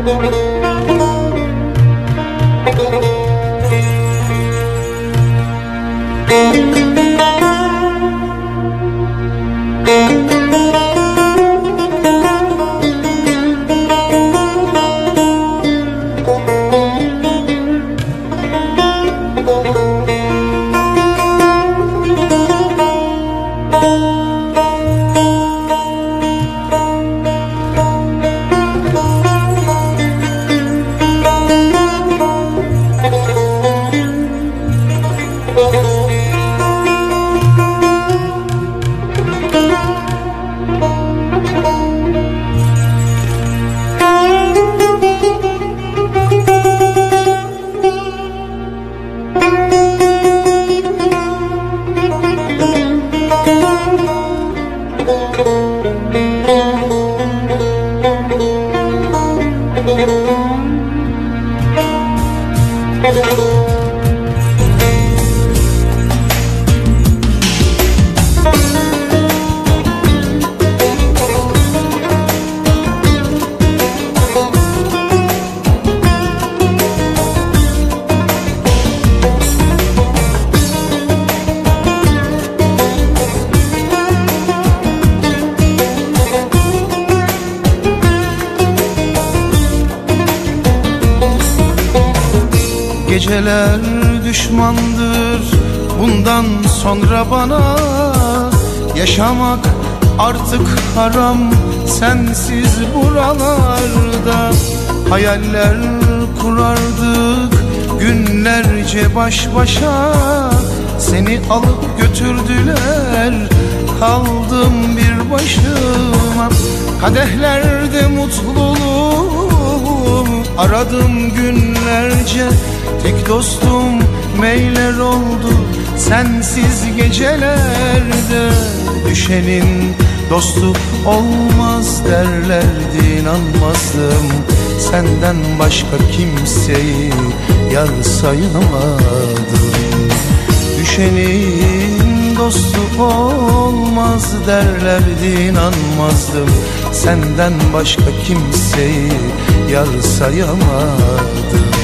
Geceler gecelerde Düşenin dostu olmaz derlerdi inanmazdım. Senden başka kimseyi yar sayamadım. Düşenin dostu olmaz derlerdi inanmazdım. Senden başka kimseyi yar sayamadım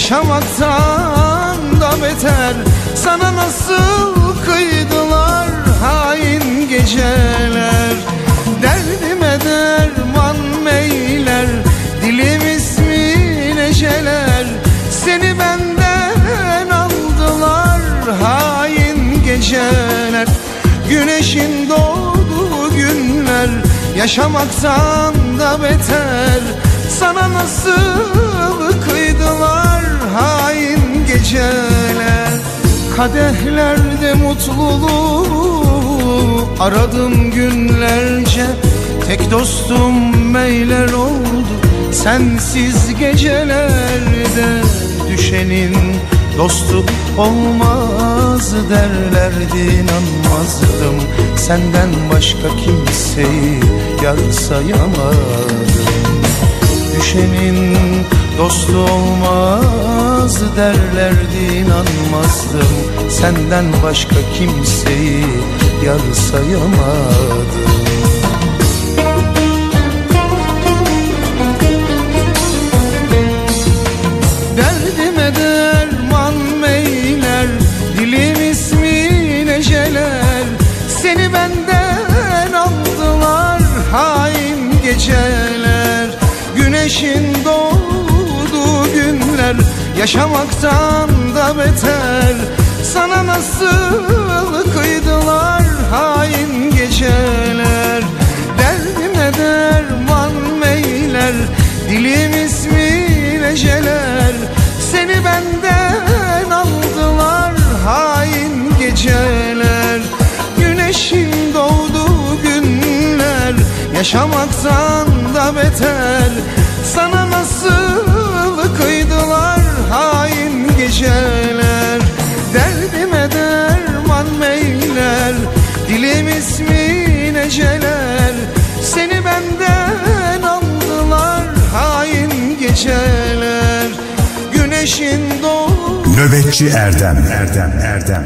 Yaşamaktan da beter. Sana nasıl kıydılar hain geceler. Derdime derman meyler Dilim ismin eceler Seni benden aldılar hain geceler. Güneşin doğduğu günler Yaşamaktan da beter. Sana nasıl geceler Kadehlerde mutluluğu aradım günlerce Tek dostum meyler oldu. Sensiz gecelerde Düşenin dostu olmaz derlerdi inanmazdım. Senden başka kimseyi yar sayamadım Düşenin dostu olmaz derlerdi inanmazdım. Senden başka kimseyi yar sayamadım Yaşamaktan da beter. Sana nasıl kıydılar hain geceler? Derdime derman meyler Dilim ismin eceler. Seni benden aldılar hain geceler. Güneşin doğduğu günler Yaşamaktan da beter geceler Derdime derman meyler Dilim ismin eceler Seni benden aldılar Hain geceler Güneşin doğu Nöbetçi Erdem Erdem Erdem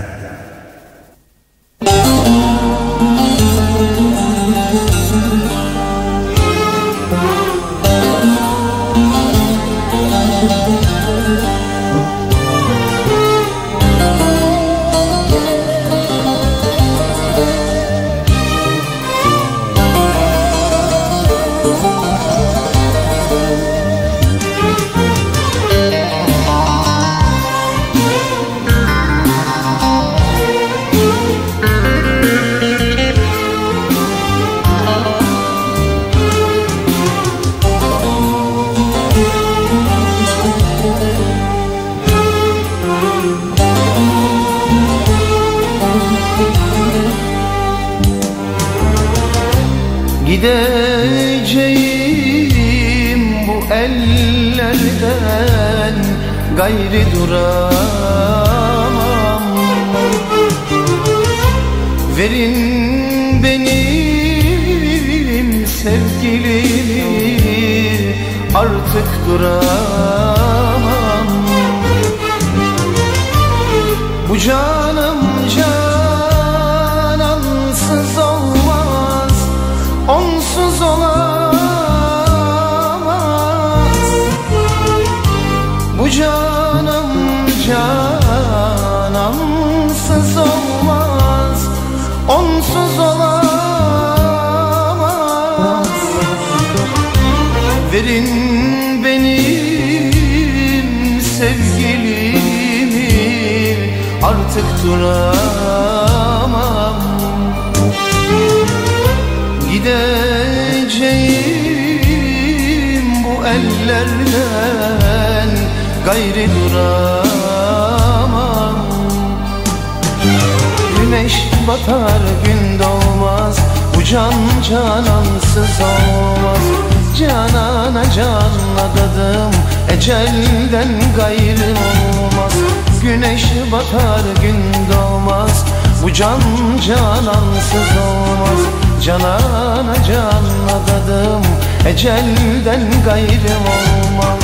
canansız olmaz Canana canla dadım Ecelden gayrı olmaz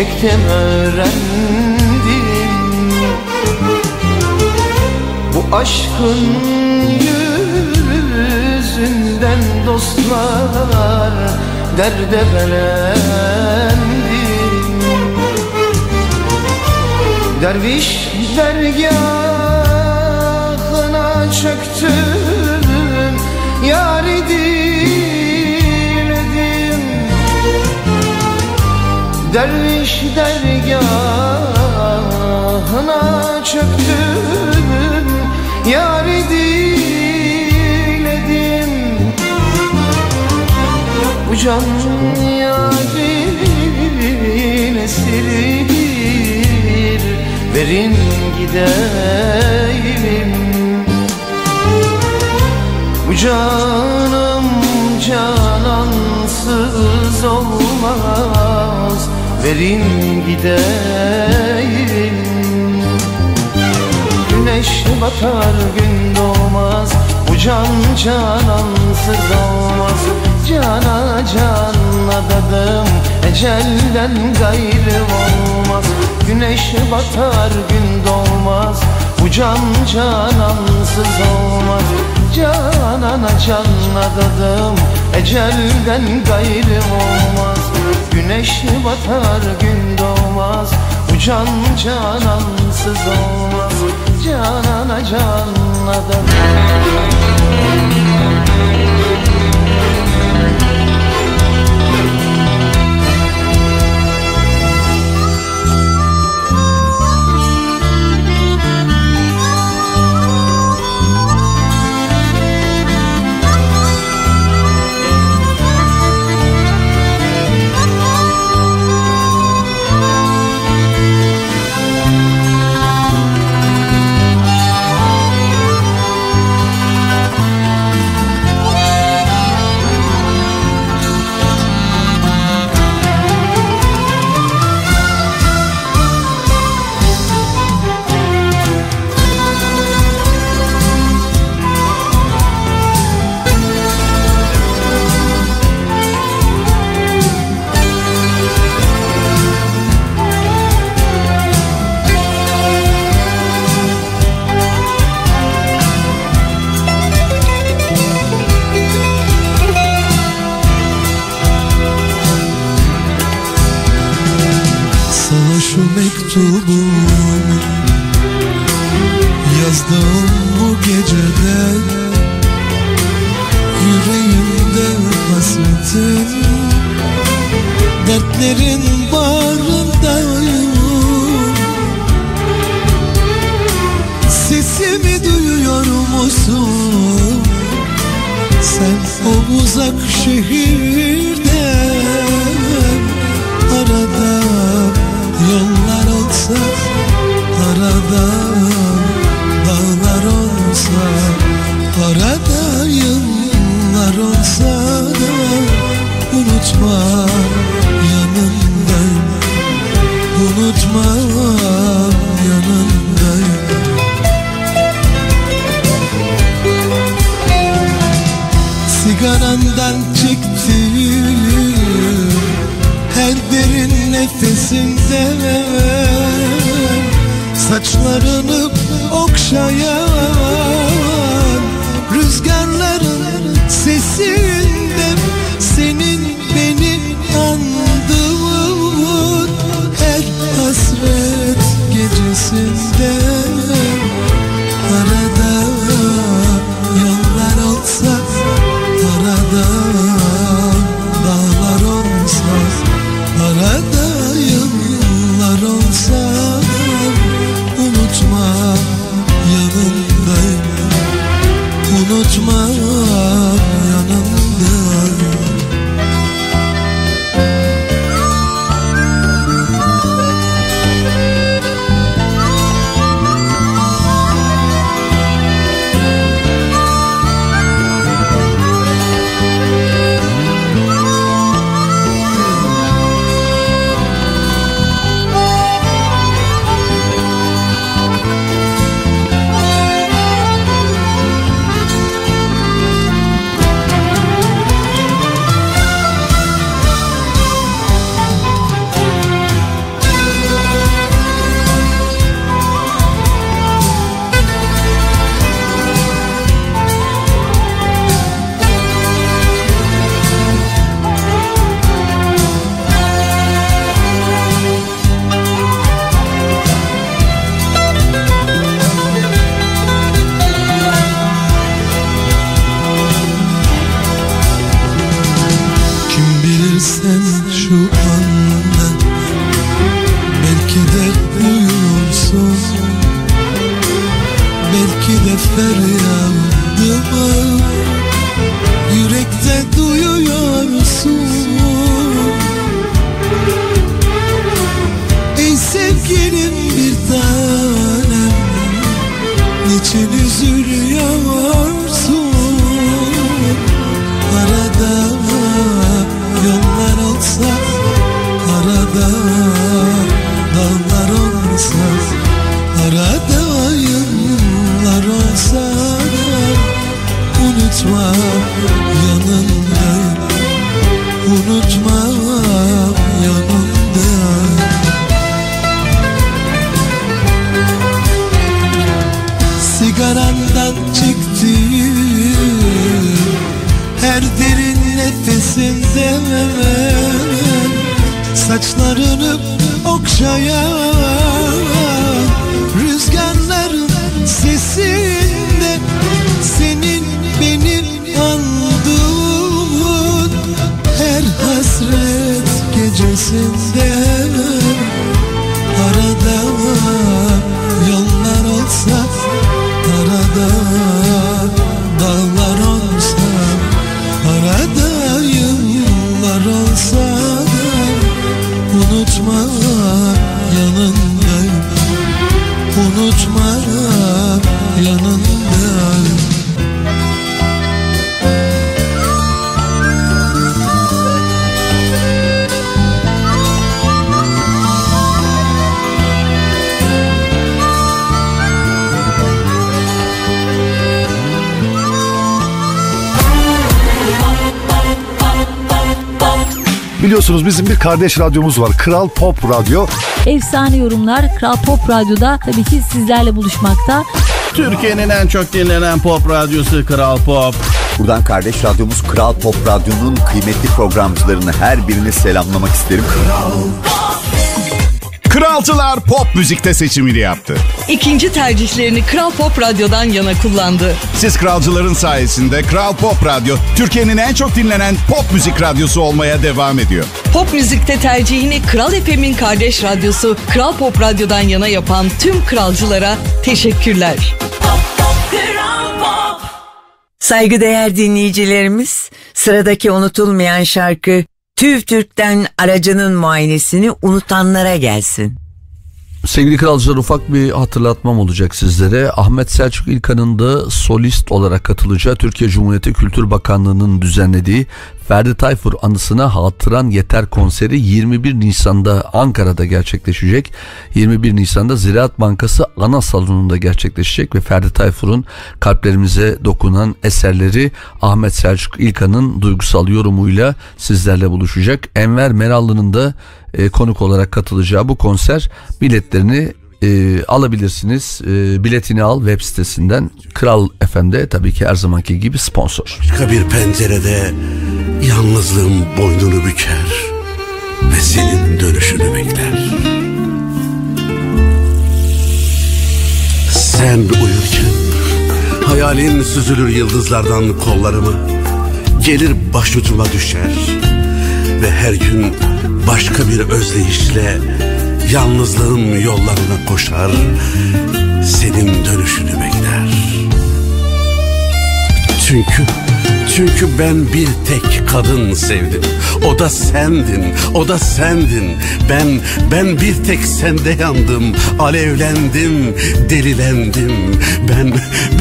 Çektim öğrendim. Bu aşkın yüzünden dostlar Derde belendim Derviş dergahına çöktüm Derviş dergahına çöktüm Yari diledim Bu can yarin esiridir Verin gideyim. Bu canım canansız olmaz Verin gideyim Güneş batar gün doğmaz. Bu can canansız olmaz Cana canla dadım. Ecelden gayrı olmaz. Güneş batar gün doğmaz. Bu can canansız olmaz Canana canla dadım. Ecelden gayrı olmaz Güneş batar gün doğmaz. Bu can canansız olmaz. Canana canla da tutuldu Saçlarını okşayan Biliyorsunuz bizim bir kardeş radyomuz var. Kral Pop Radyo. Efsane yorumlar Kral Pop Radyo'da tabii ki sizlerle buluşmakta. Türkiye'nin en çok dinlenen pop radyosu Kral Pop. Buradan kardeş radyomuz Kral Pop Radyo'nun kıymetli programcılarını her birini selamlamak isterim. Kralcılar pop müzikte seçimini yaptı. İkinci tercihlerini Kral Pop Radyo'dan yana kullandı. Siz kralcıların sayesinde Kral Pop Radyo Türkiye'nin en çok dinlenen pop müzik radyosu olmaya devam ediyor. Pop müzikte tercihini Kral FM'in kardeş radyosu Kral Pop Radyo'dan yana yapan tüm kralcılara teşekkürler. Saygıdeğer dinleyicilerimiz, sıradaki unutulmayan şarkı TÜV TÜRK'ten aracının muayenesini unutanlara gelsin. Sevgili kralcılar ufak bir hatırlatmam olacak sizlere. Ahmet Selçuk İlkan'ın da solist olarak katılacağı Türkiye Cumhuriyeti Kültür Bakanlığı'nın düzenlediği Ferdi Tayfur anısına hatıran yeter konseri 21 Nisan'da Ankara'da gerçekleşecek. 21 Nisan'da Ziraat Bankası ana salonunda gerçekleşecek ve Ferdi Tayfur'un kalplerimize dokunan eserleri Ahmet Selçuk İlkan'ın duygusal yorumuyla sizlerle buluşacak. Enver Merallı'nın da e, konuk olarak katılacağı bu konser biletlerini e, alabilirsiniz. E, biletini al web sitesinden. Kral FM'de tabii ki her zamanki gibi sponsor. Başka bir pencerede yalnızlığım boynunu büker ve senin dönüşünü bekler. Sen uyurken hayalin süzülür yıldızlardan kollarıma, gelir başucuma düşer ve her gün başka bir özdeyişle yalnızlığın yollarına koşar, senin dönüşünü bekler. Çünkü çünkü ben bir tek kadın sevdim. O da sendin, o da sendin. Ben ben bir tek sende yandım. Alevlendim, delilendim. Ben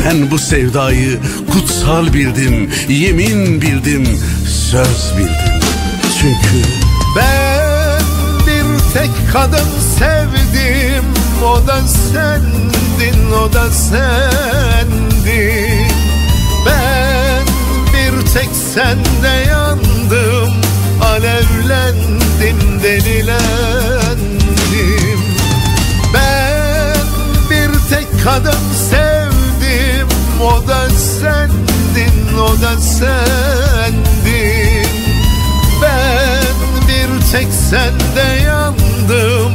ben bu sevdayı kutsal bildim. Yemin bildim, söz bildim. Çünkü Ben bir tek kadın sevdim O da sendin, o da sendin bir tek sende yandım Alevlendim, delilendim. Ben bir tek kadın sevdim O da sendin, o da sendin. Ben bir tek sende yandım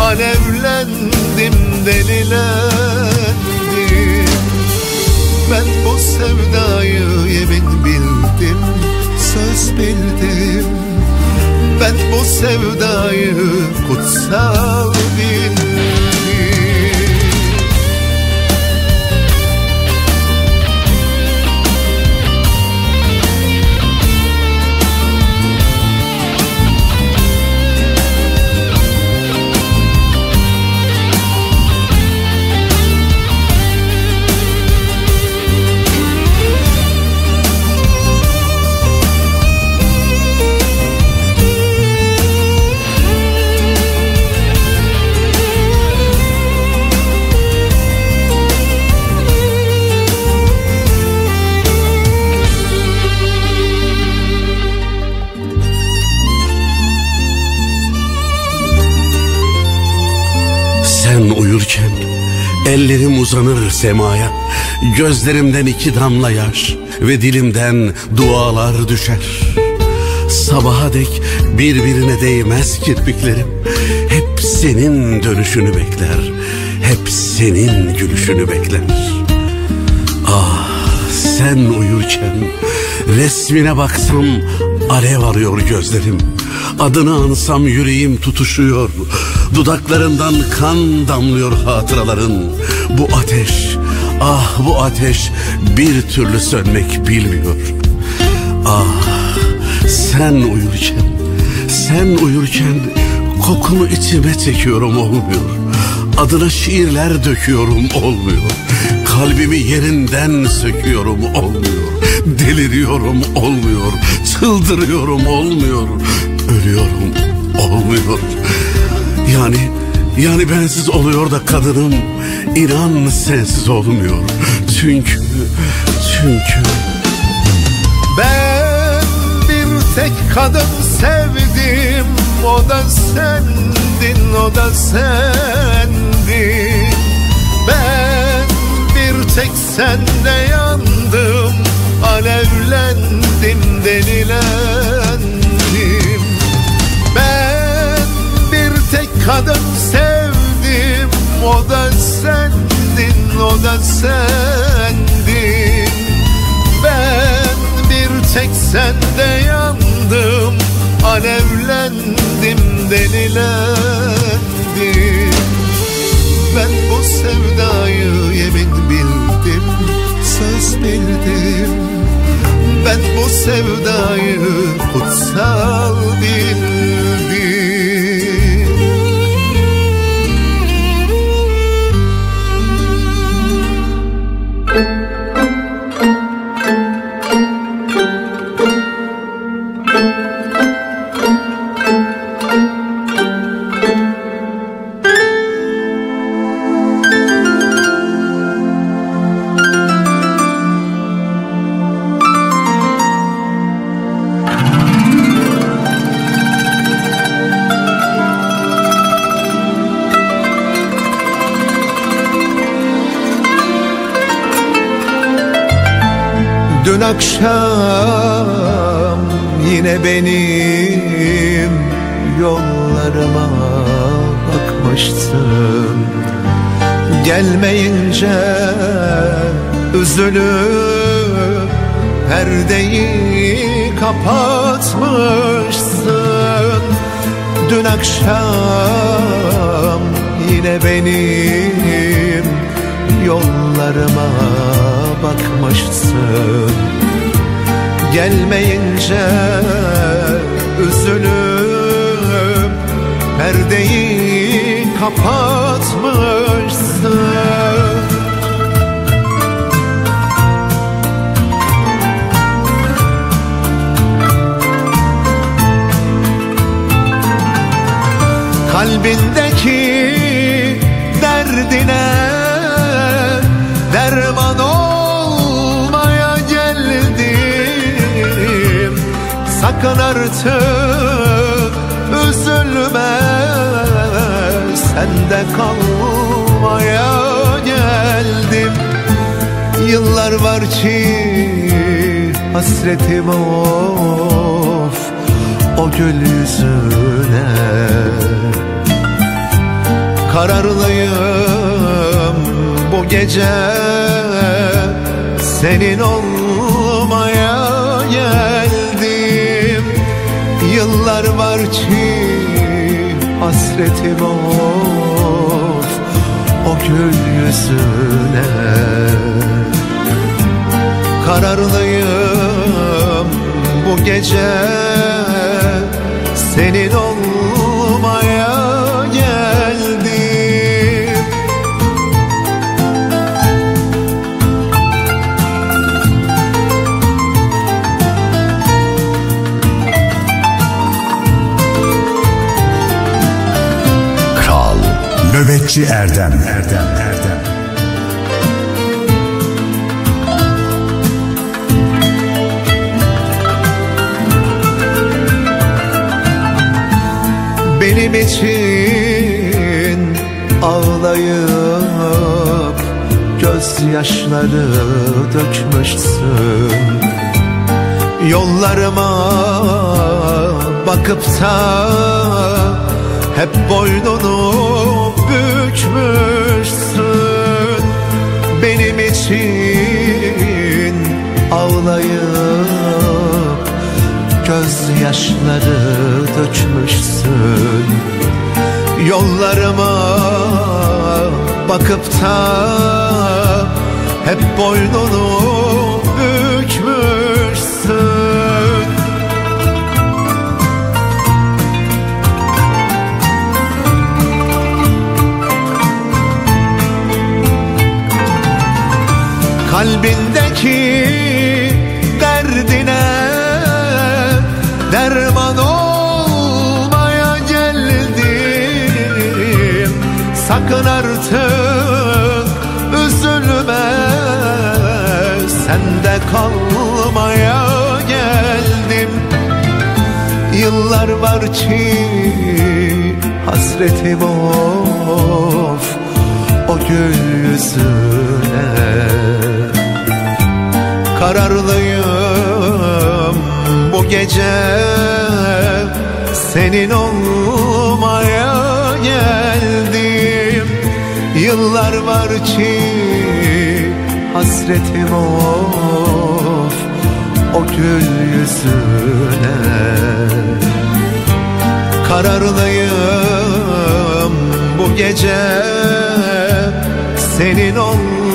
Alevlendim delilendim. Ben bu sevdayı yemin bildim Söz bildim. Ben bu sevdayı kutsal bildim ellerim uzanır semaya Gözlerimden iki damla yaş ve dilimden dualar düşer. Sabaha dek birbirine değmez kirpiklerim Hep senin dönüşünü bekler Hep senin gülüşünü bekler. Ah sen uyurken Resmine baksam alev arıyor gözlerim Adını ansam yüreğim tutuşuyor Dudaklarından kan damlıyor hatıraların. Bu ateş, ah bu ateş bir türlü sönmek bilmiyor. Ah sen uyurken, sen uyurken kokunu içime çekiyorum olmuyor. Adına şiirler döküyorum olmuyor. Kalbimi yerinden söküyorum olmuyor. Deliriyorum olmuyor. Çıldırıyorum olmuyor. Ölüyorum olmuyor Yani yani bensiz oluyor da kadınım. İnan sensiz olmuyor. Çünkü çünkü. Ben bir tek kadın sevdim. O da sendin o da sendin. Ben bir tek sende yandım. Alevlendim delilendim kadın sevdim O da sendin o da sendin. Ben bir tek sende yandım Alevlendim delilendim. Ben bu sevdayı yemin bildim Söz bildim. Ben bu sevdayı kutsal bildim akşam yine benim yollarıma bakmıştın Gelmeyince üzülüp perdeyi kapatmışsın. Dün akşam yine benim yollarıma bakmışsın. Gelmeyince üzülüp perdeyi kapatmışsın. Kalbindeki derdine Sakın artık üzülme Sende kalmaya geldim. Yıllar var ki hasretim of O gül yüzüne. Kararlıyım bu gece senin olmaya Yıllar var ki hasretim of o gül yüzüne Kararlıyım bu gece. Senin olmaya Nöbetçi Erdem. Erdem Erdem Benim için ağlayıp gözyaşları dökmüşsün. Yollarıma bakıp da hep boynunu bükmüşsün benim için ağlayıp gözyaşları dökmüşsün Yollarıma bakıp da hep boynunu Kalbindeki derdine derman olmaya geldim. Sakın artık üzülme sende kalmaya geldim. Yıllar var ki hasretim of o gül yüzüne Kararlıyım. Bu gece senin olmaya geldim. Yıllar var ki hasretim of o gül yüzüne. Kararlıyım bu gece senin olmaya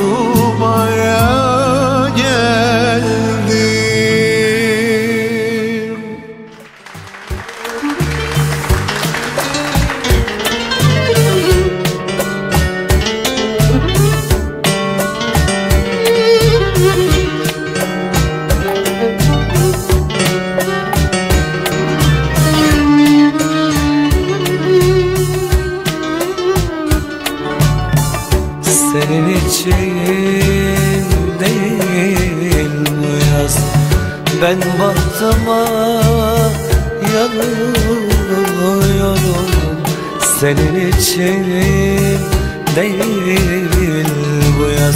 Ben bahtıma yanıyorum Senin için değil bu yaz.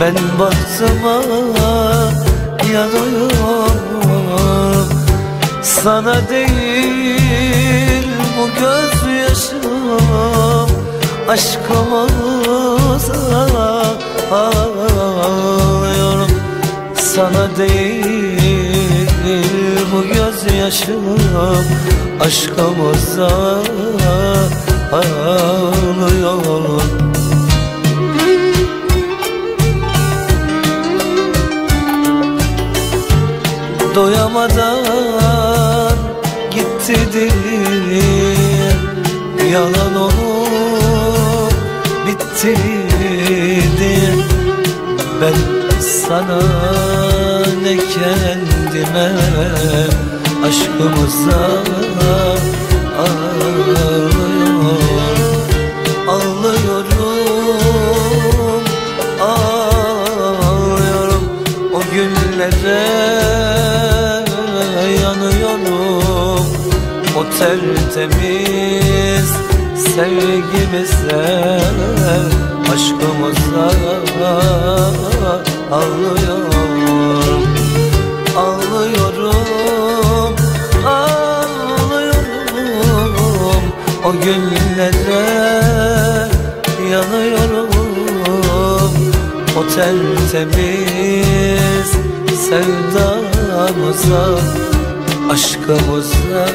Ben bahtıma yanıyorum Sana değil bu gözyaşım. Aşkımıza ağlıyorum. Sana değil bu gözyaşım Aşkımıza ağlıyorum Doyamadan gitti dilim Yalan olup bitti Ben sana ne kendime Aşkımıza ağlıyorum Ağlıyorum, ağlıyorum O günlere yanıyorum. O tertemiz sevgimize Aşkımıza ağlıyorum O günlere yanıyorum. O tertemiz sevdamıza Aşkımıza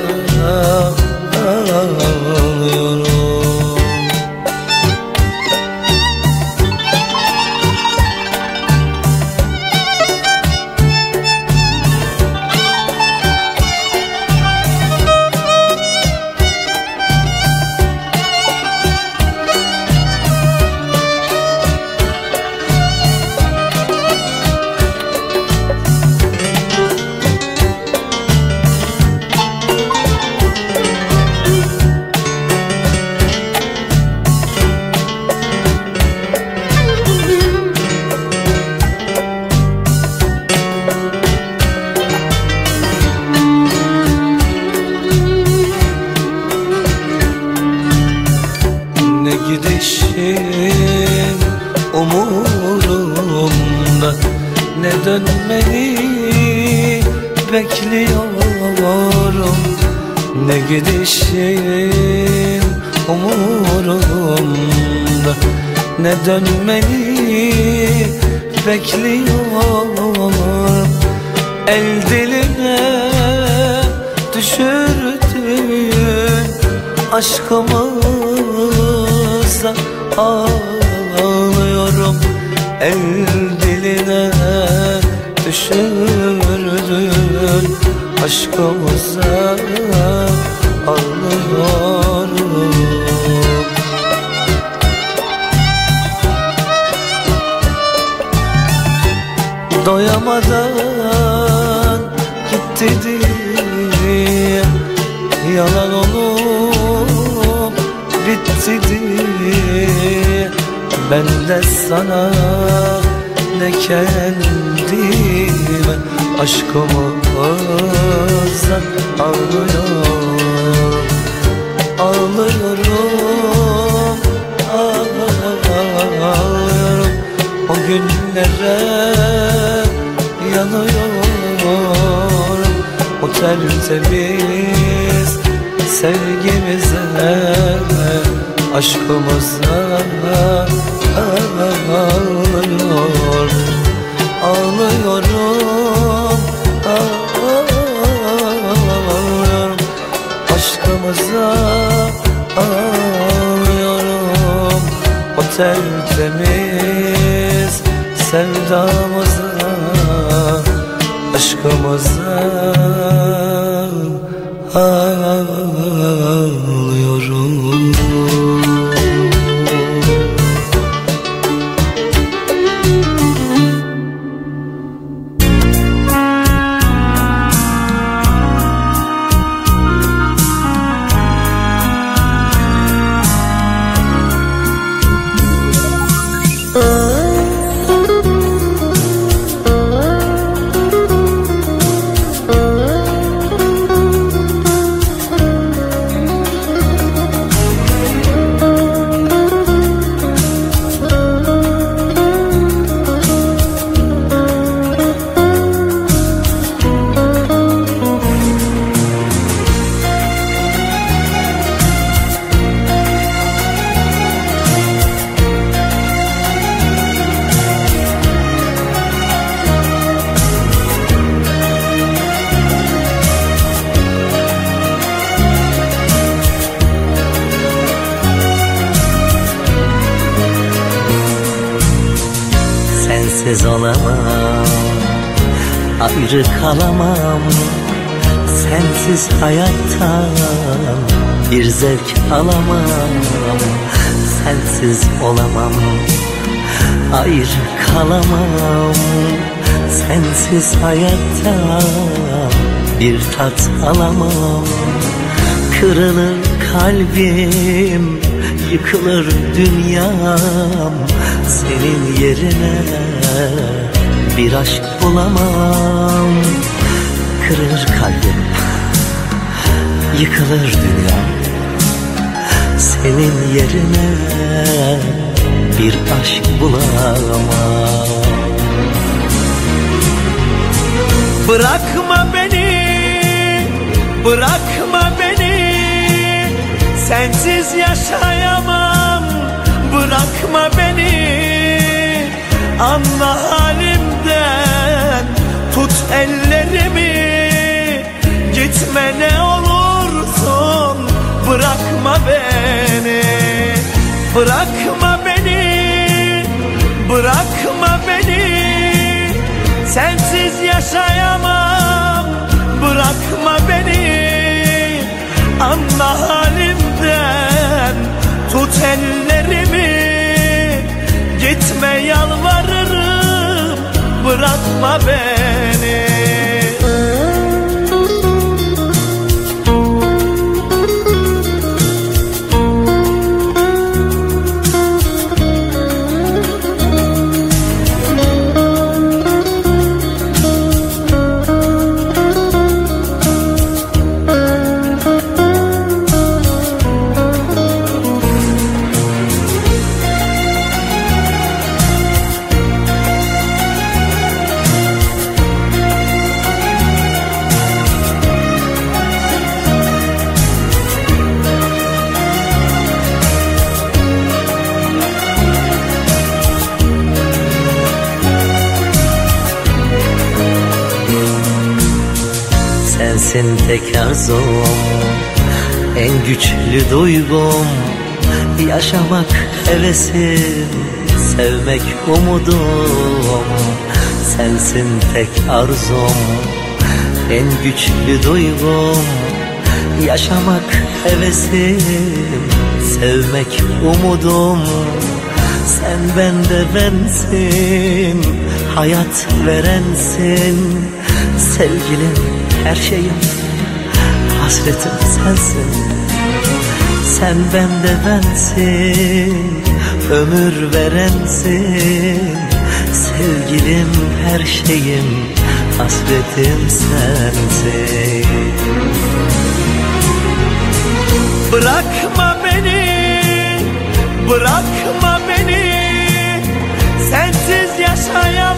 gidişin umurumda. Ne dönmeni bekliyorum. El diline düşürdün Aşkımıza ağlıyorum. El diline düşürdün Aşkımıza Doyamadan gitti diye. Yalan olup bitti diye. Ben de sana ne kendime Aşkımızdan ağlıyorum Ağlıyorum Ağlıyorum. O günlere yanıyorum. O tertemiz sevgimize Aşkımıza. Ağlıyorum tertemiz sevdamıza Aşkımıza ağlıyorum Sensiz hayattan Bir zevk alamam Sensiz olamam Ayrı kalamam. Sensiz hayattan Bir tat alamam. Kırılır kalbim Yıkılır dünyam. Senin yerine bir aşk bulamam. Kırılır kalbim Yıkılır dünyam Senin yerine. Bir aşk bulamam. Bırakma beni, bırakma beni. Sensiz yaşayamam, bırakma beni. Anla halimden, tut ellerimi. Gitme ne olursun, Bırakma beni, bırakma beni. Sensiz yaşayamam. Bırakma beni. Anla halimden Tut ellerimi. Gitme yalvarırım Bırakma beni tek arzum En güçlü duygum. Yaşamak hevesim Sevmek umudum. Sensin tek arzum En güçlü duygum. Yaşamak hevesim Sevmek umudum. Sen bende bensin Hayat verensin. Sevgilim her şeyim Hasretim sensin. Sen bende bensin. Ömür verensin. Sevgilim her şeyim. Hasretim sensin. Bırakma beni, bırakma beni. Sensiz yaşayamam,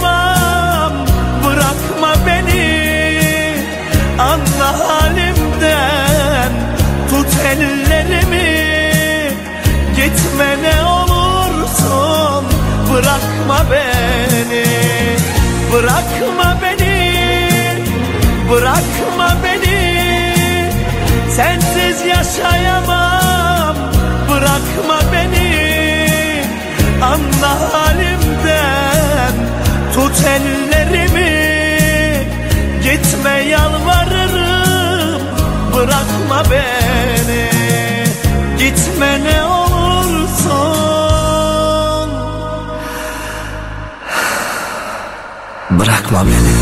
ellerimi. Gitme ne olursun, bırakma beni. Bırakma beni, bırakma beni. Sensiz yaşayamam Bırakma beni. Anla halimden Tut ellerimi. Gitme yalvarırım Bırakma beni Gitme ne olursun Bırakma beni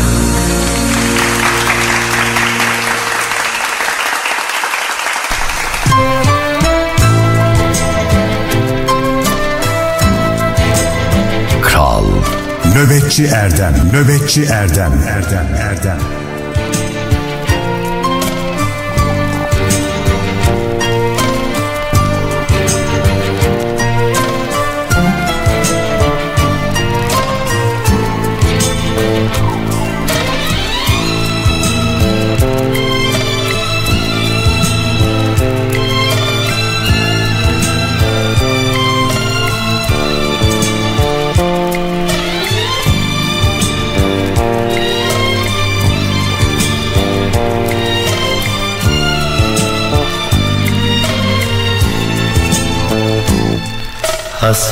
Kral. Nöbetçi Erdem, Nöbetçi Erdem, Erdem, Erdem.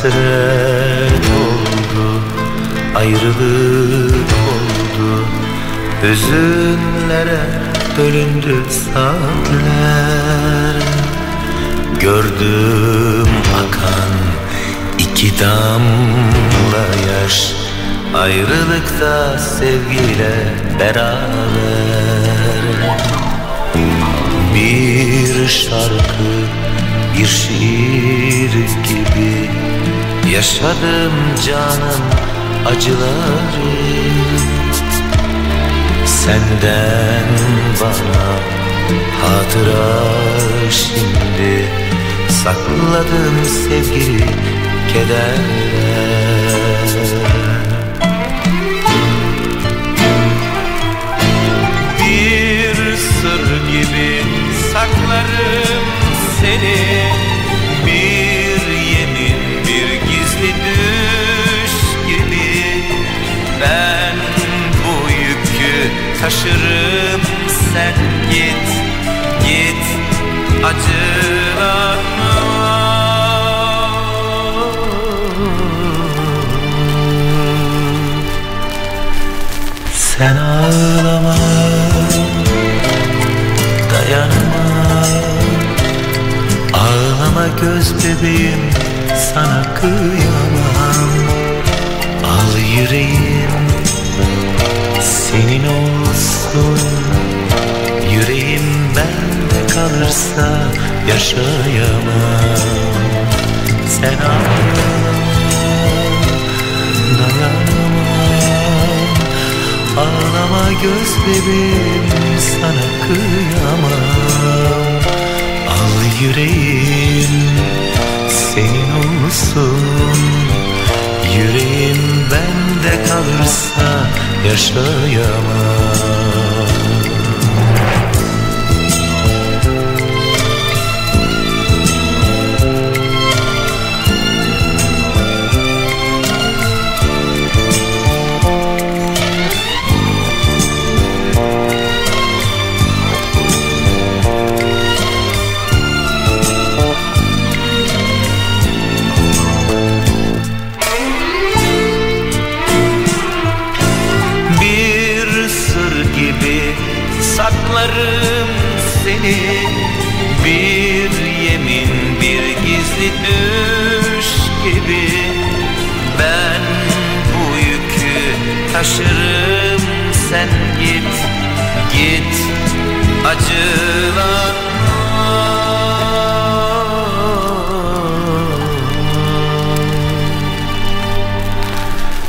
Hasret oldu, ayrılık oldu. Hüzünlere bölündü saatler. Gördüm akan iki damla yaş. Ayrılıkta sevgiyle beraber. Bir şarkı bir şiir gibi Yaşadım canım acıları. Senden bana hatıra şimdi Sakladım sevgili kederler. Bir sır gibi saklarım seni taşırım sen git git acılanma Sen ağlama dayanma. Ağlama göz bebeğim sana kıyamam. Al yüreğim senin olsun Yüreğim bende kalırsa yaşayamam. Sen ağlama dayanma Ağlama göz bebeğim sana kıyamam. Al yüreğim senin olsun Yüreğim bende kalırsa yaşayamam deli Bir yemin bir gizli düş gibi. Ben bu yükü taşırım sen git Git acılanma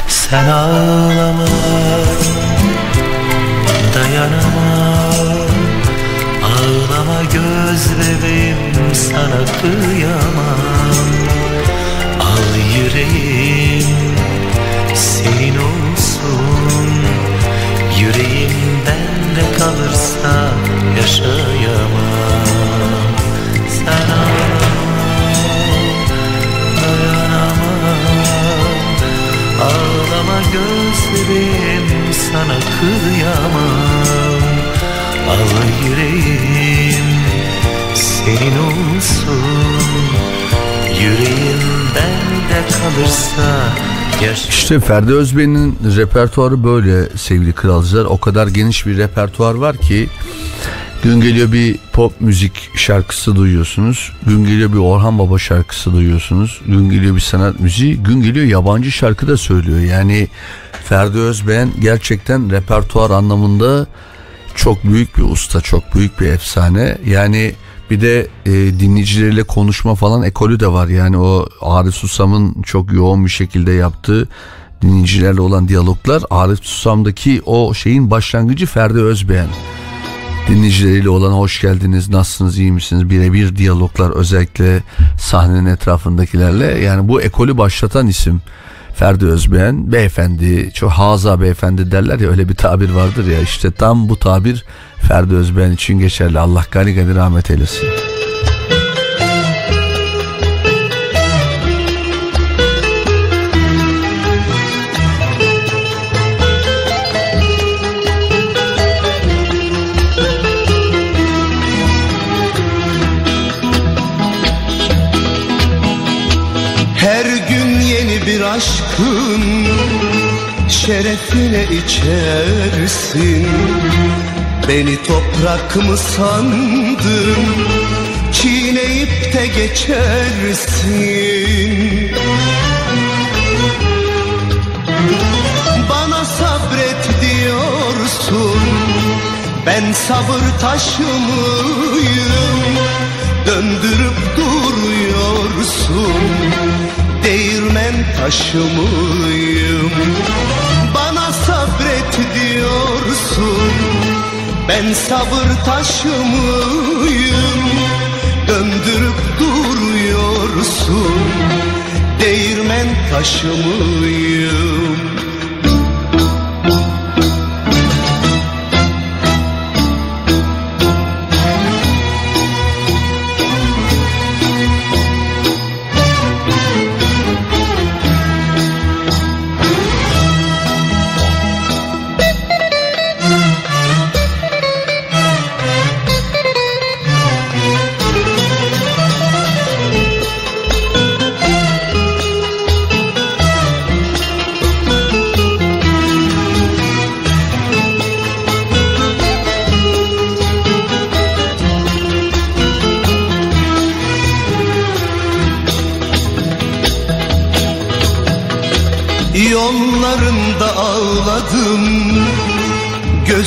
Sen ağlama dayanamam. Ağlama göz bebeğim Sana kıyamam. Al yüreğim Senin olsun. Yüreğim bende kalırsa Yaşayamam. Sen ağlama Dayanamam. Ağlama gözlerim sana kıyamam. Al yüreğim senin olsun Yüreğim bende kalırsa İşte Ferdi Özbey'in repertuarı böyle sevgili kralcılar. O kadar geniş bir repertuar var ki gün geliyor bir pop müzik şarkısı duyuyorsunuz. Gün geliyor bir Orhan Baba şarkısı duyuyorsunuz. Gün geliyor bir sanat müziği. Gün geliyor yabancı şarkı da söylüyor. Yani Ferdi Özbeğen gerçekten repertuar anlamında çok büyük bir usta, çok büyük bir efsane. Yani bir de e, dinleyicileriyle konuşma falan ekolü de var. Yani o Arif Susam'ın çok yoğun bir şekilde yaptığı dinleyicilerle olan diyaloglar Arif Susam'daki o şeyin başlangıcı Ferdi Özbeğen. Dinleyicileriyle olan hoş geldiniz, nasılsınız, iyi misiniz? Birebir diyaloglar özellikle sahnenin etrafındakilerle. Yani bu ekolü başlatan isim Ferdi Özbeğen. Beyefendi, çok haza beyefendi derler ya öyle bir tabir vardır ya. işte tam bu tabir Ferdi Özbeğen için geçerli. Allah gani gani rahmet eylesin. Aşkın şerefine içersin. Beni toprak mı sandın? Çiğneyip de geçersin. Bana sabret diyorsun. Ben sabır taşı mıyım Döndürüp duruyorsun Değirmen taşı mıyım? Bana sabret diyorsun. Ben sabır taşı mıyım? Döndürüp duruyorsun. Değirmen taşı mıyım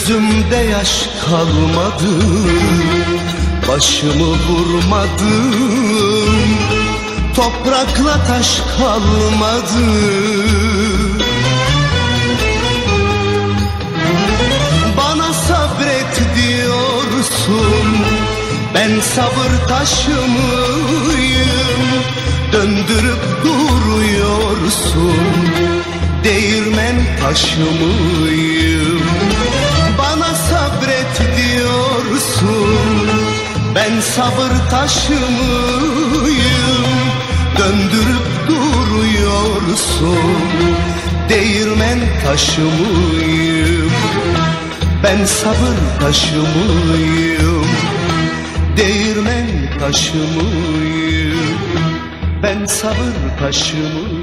Gözümde yaş kalmadı Başımı vurmadım Toprakla taş kalmadı. Bana sabret diyorsun Ben sabır taşı mıyım Döndürüp duruyorsun Değirmen taşı mıyım Bana sabret diyorsun Ben sabır taşı mıyım Döndürüp duruyorsun. Değirmen taşı mıyım Ben sabır taşı mıyım Değirmen taşı Ben sabır taşı mıyım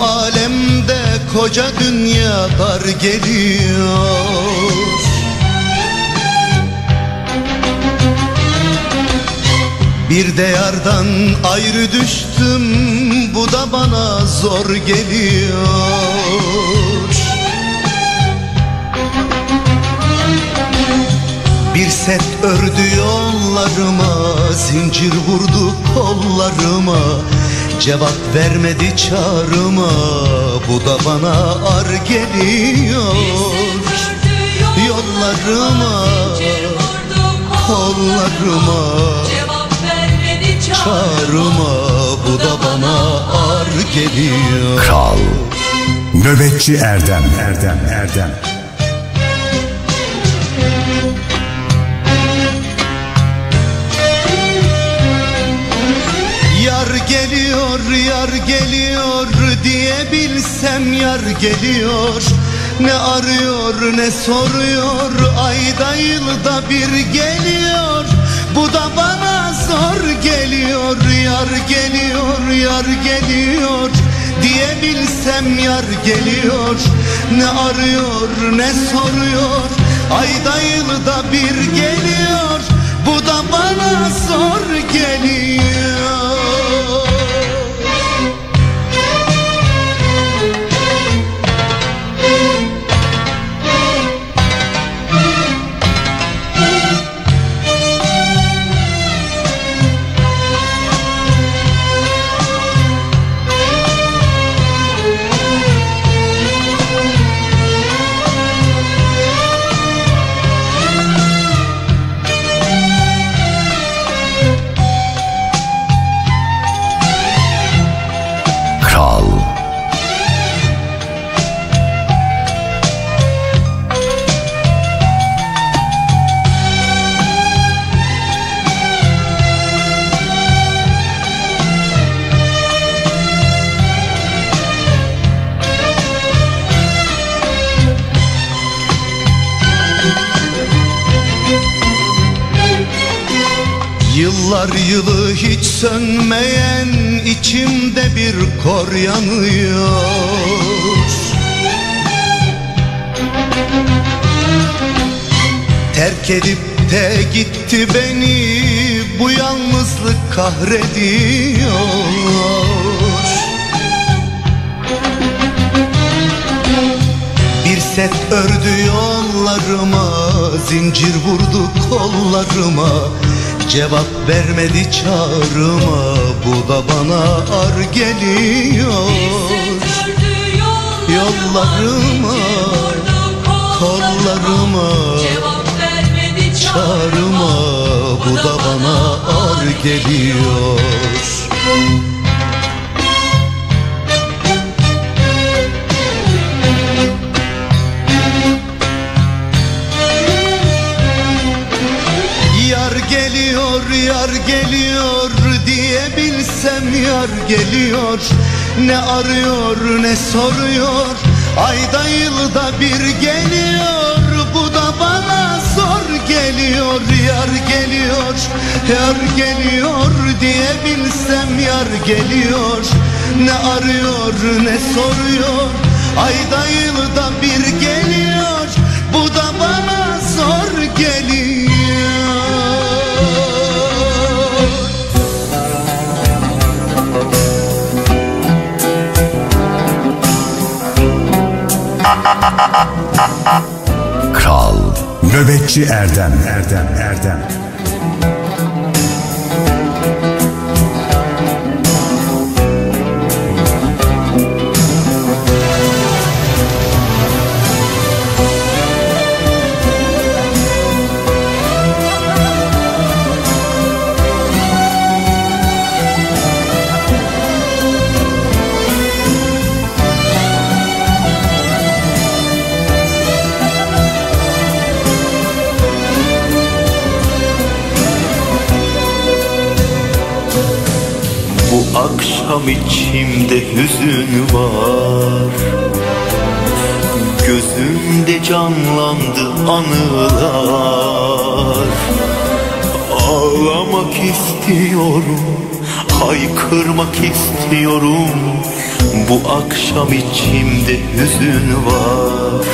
bu alemde koca dünya dar geliyor. Bir de yardan ayrı düştüm bu da bana zor geliyor. Bir set ördü yollarıma Zincir vurdu kollarıma Cevap vermedi çağrıma Bu da bana ar geliyor. Yollarıma Kollarıma Çağrıma Bu da bana ar geliyor. Kral Nöbetçi Erdem Erdem Erdem yar geliyor diye bilsem yar geliyor. Ne arıyor ne soruyor ayda yılda bir geliyor. Bu da bana zor geliyor yar geliyor yar geliyor. Diye bilsem yar geliyor. Ne arıyor ne soruyor ayda yılda bir geliyor. Bu da bana zor geliyor sönmeyen içimde bir kor yanıyor. Terk edip de gitti beni bu yalnızlık kahrediyor. Bir set ördü yollarıma Zincir vurdu kollarıma Cevap vermedi çağrıma Bu da bana ar geliyor. Yollarıma Kollarıma Çağrıma Bu da bana ar geliyor yar geliyor diye bilsem yar geliyor. Ne arıyor ne soruyor? Ayda yılda bir geliyor. Bu da bana zor geliyor. Yar geliyor Yar geliyor diye bilsem yar geliyor. Ne arıyor ne soruyor? Ayda yılda bir geliyor. Bu da bana zor geliyor Kral Nöbetçi Erdem. Erdem Erdem akşam içimde hüzün var. Gözümde canlandı anılar. Ağlamak istiyorum Haykırmak istiyorum. Bu akşam içimde hüzün var.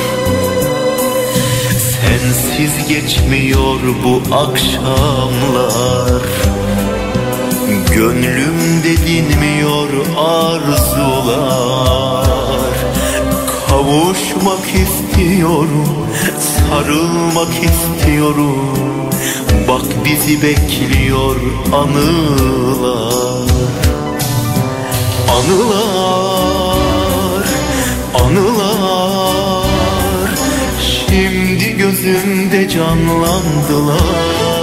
Sensiz geçmiyor bu akşamlar Gönlümde dinmiyor arzular. Kavuşmak istiyorum Sarılmak istiyorum. Bak bizi bekliyor anılar. Anılar Anılar. Şimdi gözümde canlandılar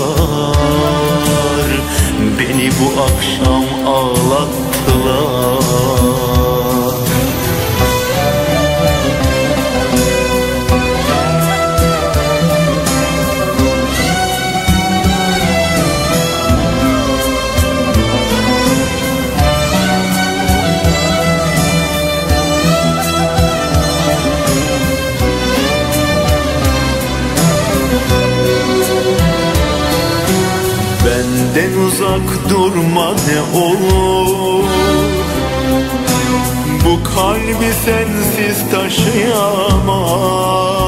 bu akşam ağlattılar ne olur? Bu kalbi sensiz taşıyamam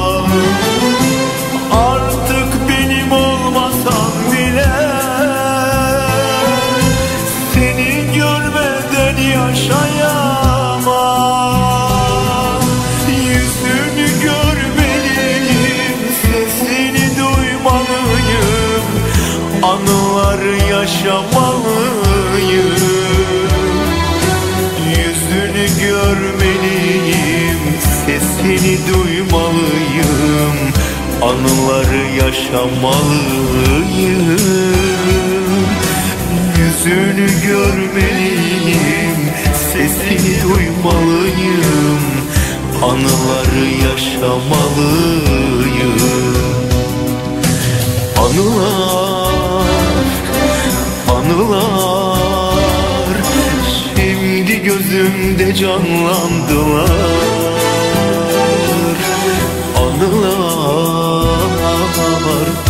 Anıları yaşamalıyım. Yüzünü görmeliyim Sesini duymalıyım. Anıları yaşamalıyım. Anılar, anılar Şimdi gözümde canlandılar. Anılar,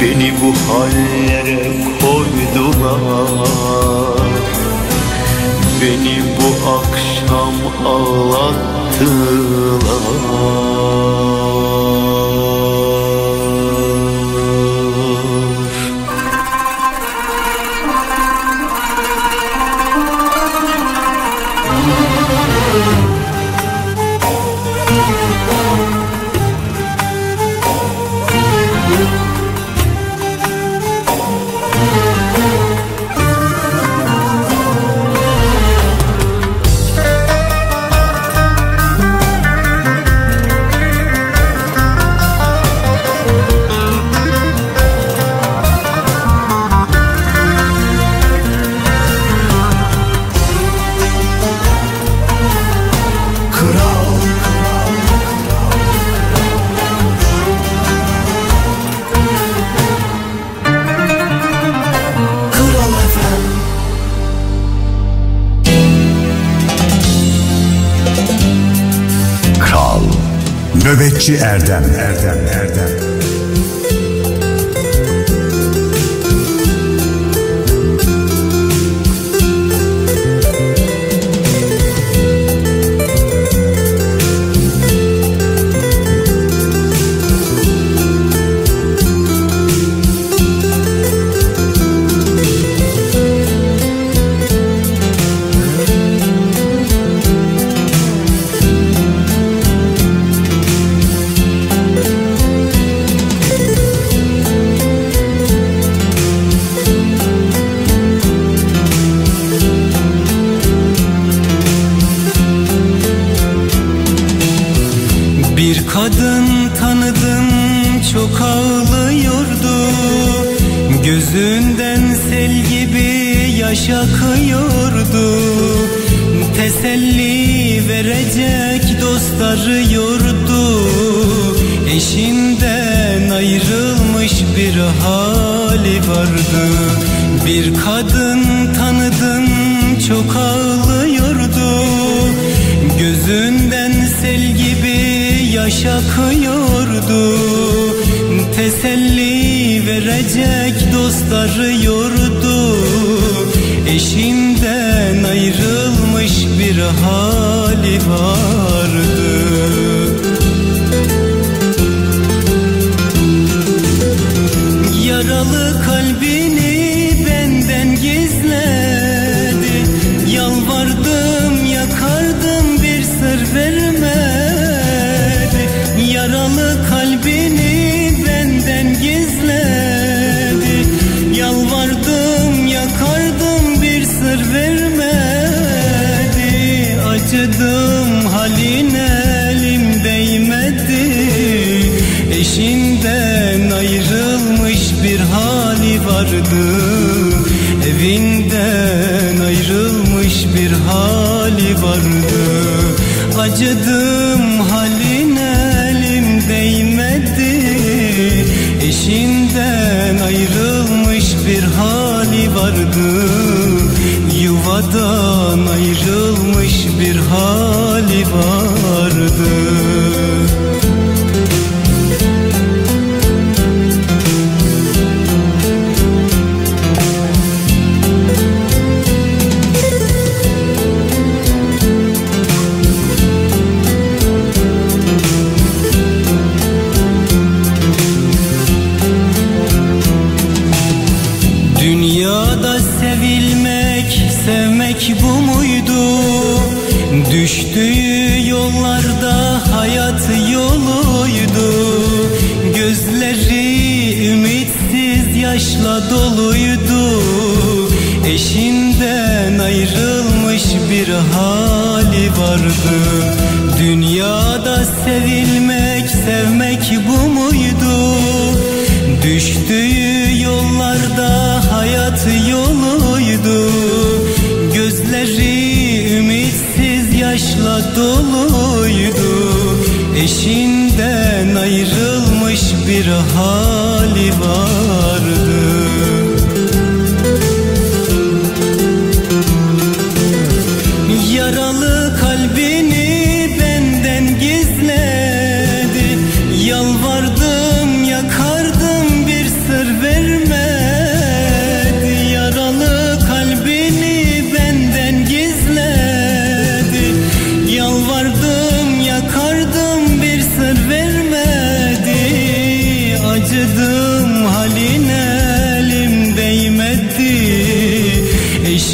Beni bu hallere koydular. Beni bu akşam ağlattılar Nöbetçi Erdem Erdem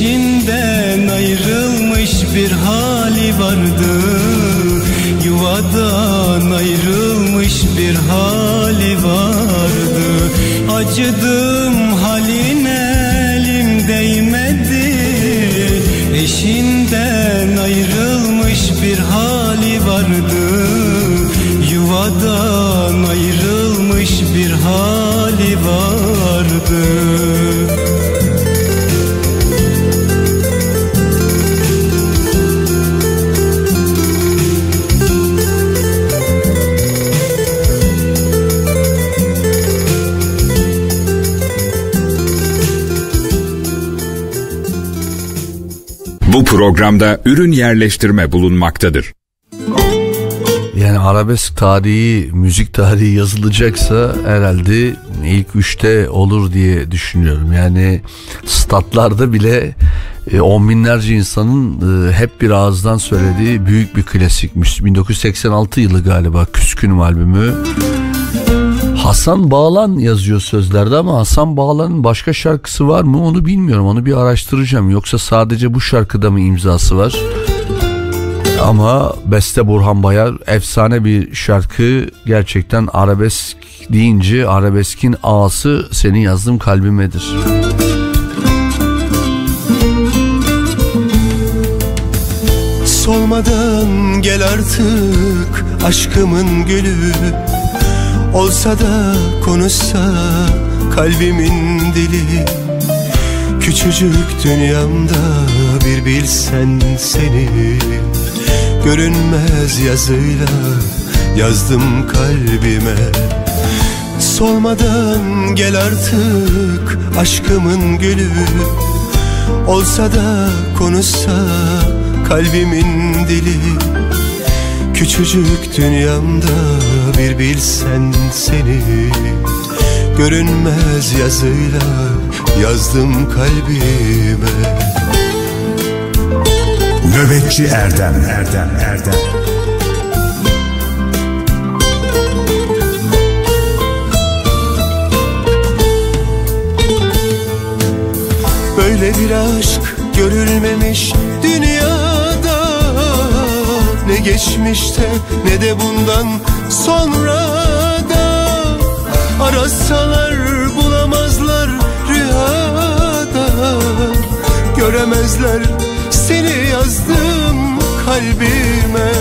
Eşinden ayrılmış bir hali vardı. Yuvadan ayrılmış bir hali vardı. Acıdım haline elim değmedi. Eşinden ayrılmış bir hali vardı. Yuvadan ayrılmış bir hali vardı programda ürün yerleştirme bulunmaktadır. Yani arabesk tarihi, müzik tarihi yazılacaksa herhalde ilk üçte olur diye düşünüyorum. Yani statlarda bile e, on binlerce insanın e, hep bir ağızdan söylediği büyük bir klasikmiş. 1986 yılı galiba Küskünüm albümü. Hasan Bağlan yazıyor sözlerde ama Hasan Bağlan'ın başka şarkısı var mı onu bilmiyorum. Onu bir araştıracağım. Yoksa sadece bu şarkıda mı imzası var? Ama Beste Burhan Bayar efsane bir şarkı. Gerçekten arabesk deyince arabeskin ağası senin yazdığım kalbimedir. Solmadan gel artık aşkımın gülü Olsa da konuşsa kalbimin dili. Küçücük dünyamda bir bilsen seni. Görünmez yazıyla yazdım kalbime. Solmadan gel artık aşkımın gülü. Olsa da konuşsa kalbimin dili. Küçücük dünyamda bir bilsen seni Görünmez yazıyla yazdım kalbime. Nöbetçi Erdem Erdem Erdem. Böyle bir aşk görülmemiş dünyada. Ne geçmişte ne de bundan sonra da Arasalar bulamazlar rüyada. Göremezler seni yazdım kalbime.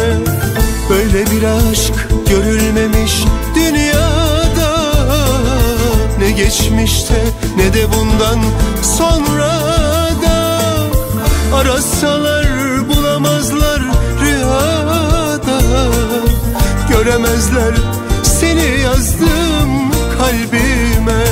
Böyle bir aşk görülmemiş dünyada. Ne geçmişte ne de bundan sonra da Arasalar Göremezler seni yazdım kalbime.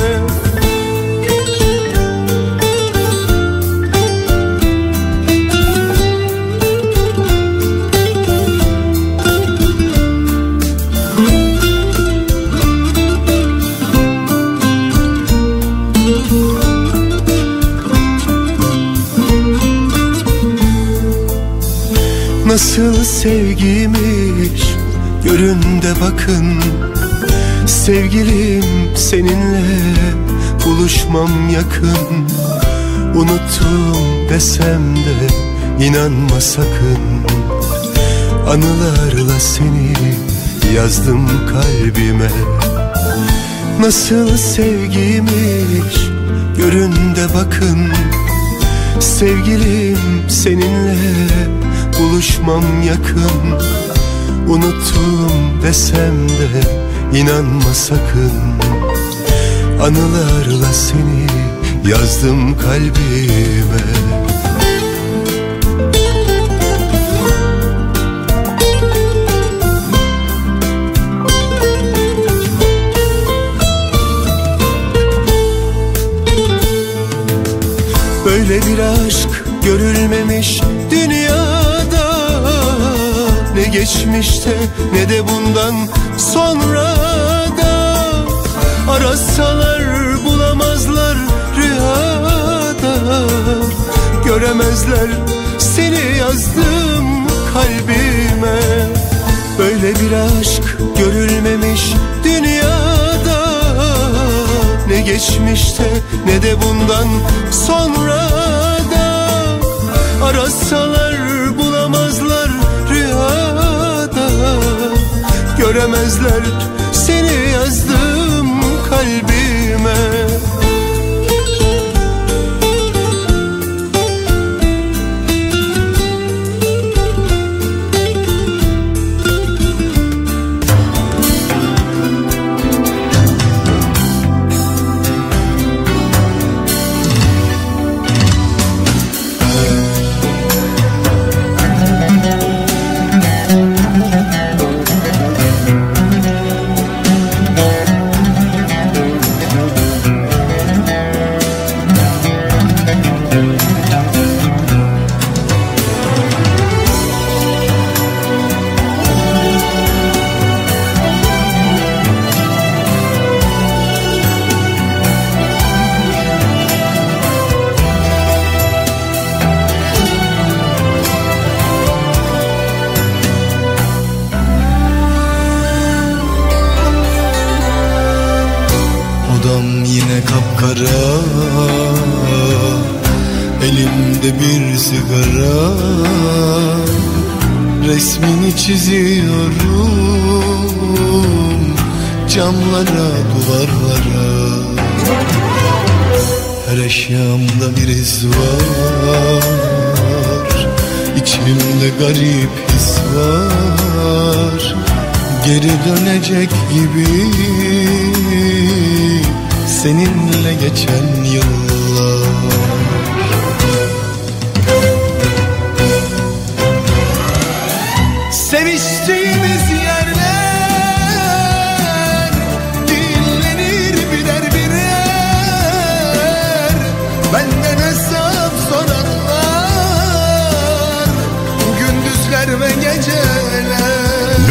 Nasıl sevgiymiş görün de bakın Sevgilim seninle buluşmam yakın. Unuttum desem de inanma sakın. Anılarla seni yazdım kalbime. Nasıl sevgiymiş görün de bakın. Sevgilim seninle buluşmam yakın Unuttum desem de inanma sakın. Anılarla seni yazdım kalbime. Böyle bir aşk görülmemiş dünyada Ne geçmişte ne de bundan sonra da Arasalar bulamazlar rüyada. Göremezler seni yazdım kalbime. Böyle bir aşk görülmemiş dünyada. Ne geçmişte ne de bundan sonra da Arasalar Göremezler çiziyorum Camlara, duvarlara. Her eşyamda bir iz var İçimde garip his var. Geri dönecek gibi Seninle geçen yıllar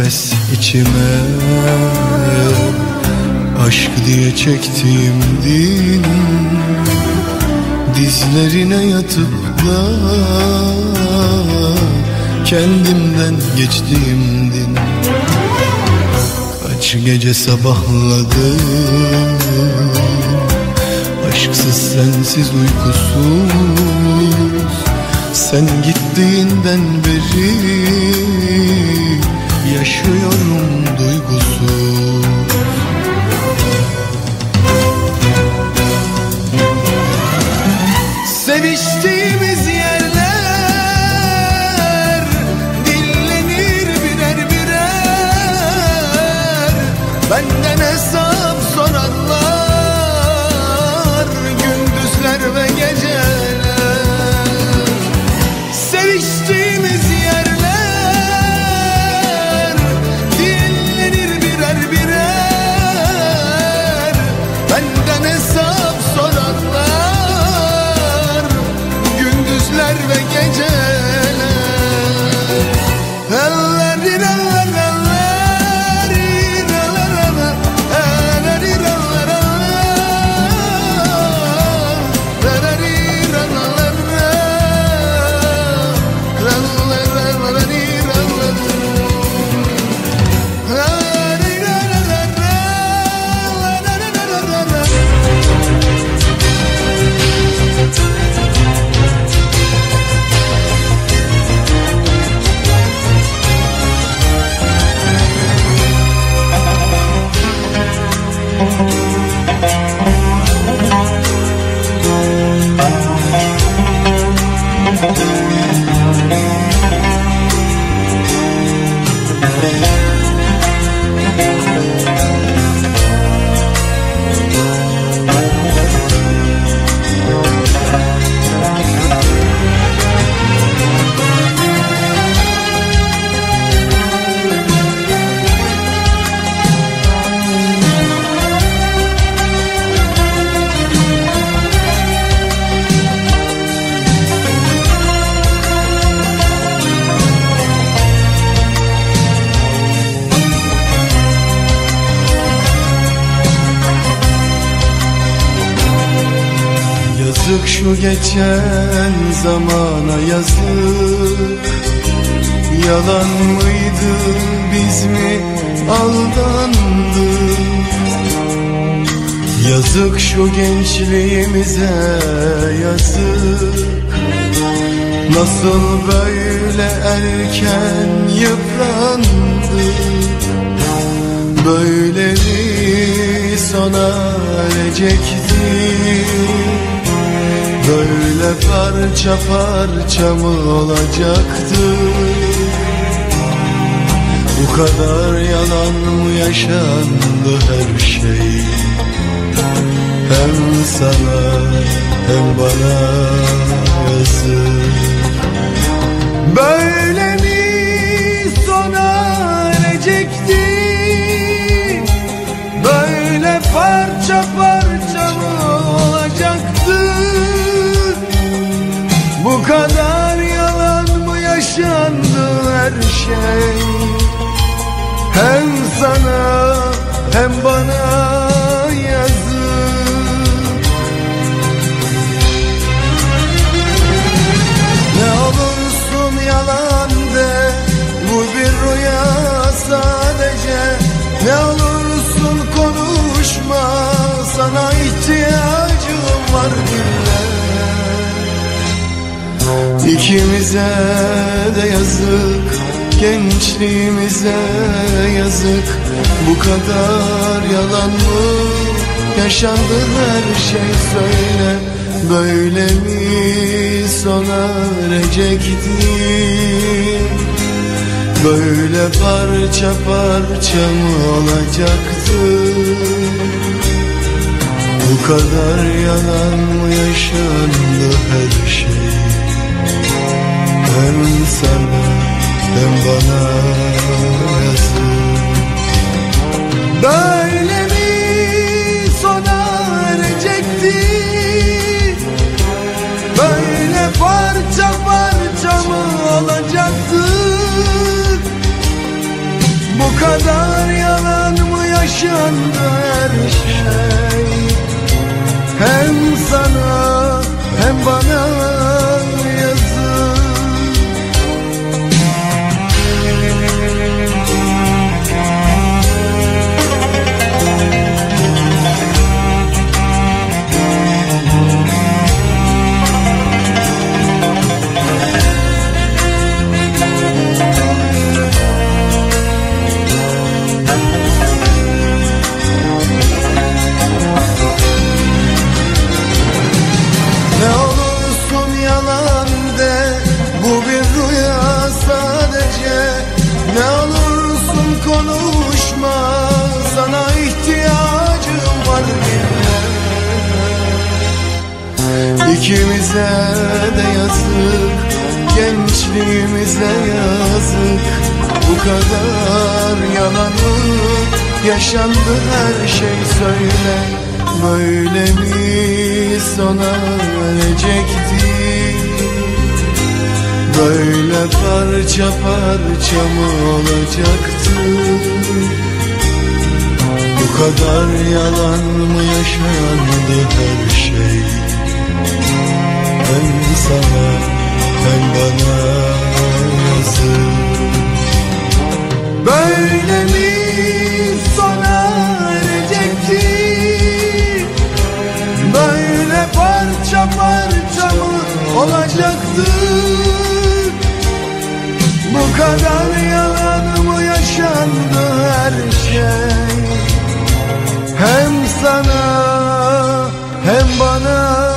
Nefes içime. Aşk diye çektiğim din Dizlerine yatıp da Kendimden geçtiğim din. Kaç gece sabahladım. Aşksız sensiz uykusuz. Sen gittiğinden beri Yaşıyorum duygusuz Nasıl böyle erken yıprandık Böyle mi sona erecekti? Böyle parça parça mı olacaktı? Bu kadar yalan mı yaşandı her şey? Hem sana hem bana yazık Böyle mi sona erecekti Böyle parça parça mı olacaktı? Bu kadar yalan mı yaşandı her şey? Hem sana hem bana. İkimize de yazık Gençliğimize yazık. Bu kadar yalan mı? Yaşandı her şey söyle. Böyle mi sona erecekti? Böyle parça parça mı olacaktı? Bu kadar yalan mı yaşandı her şey Hem sana hem bana Böyle mi sona erecekti? Böyle parça parça mı olacaktı? Bu kadar yalan mı yaşandı her şey? Hem sana hem bana İkimize de yazık Gençliğimize yazık. Bu kadar yalan mı Yaşandı her şey söyle. Böyle mi sona erecekti Böyle parça parça mı olacaktı? Bu kadar yalan mı yaşandı her şey Hem sana hem bana yazık. Böyle mi sona erecekti Böyle parça parça mı olacaktı? Bu kadar yalan mı yaşandı her şey? Hem sana hem bana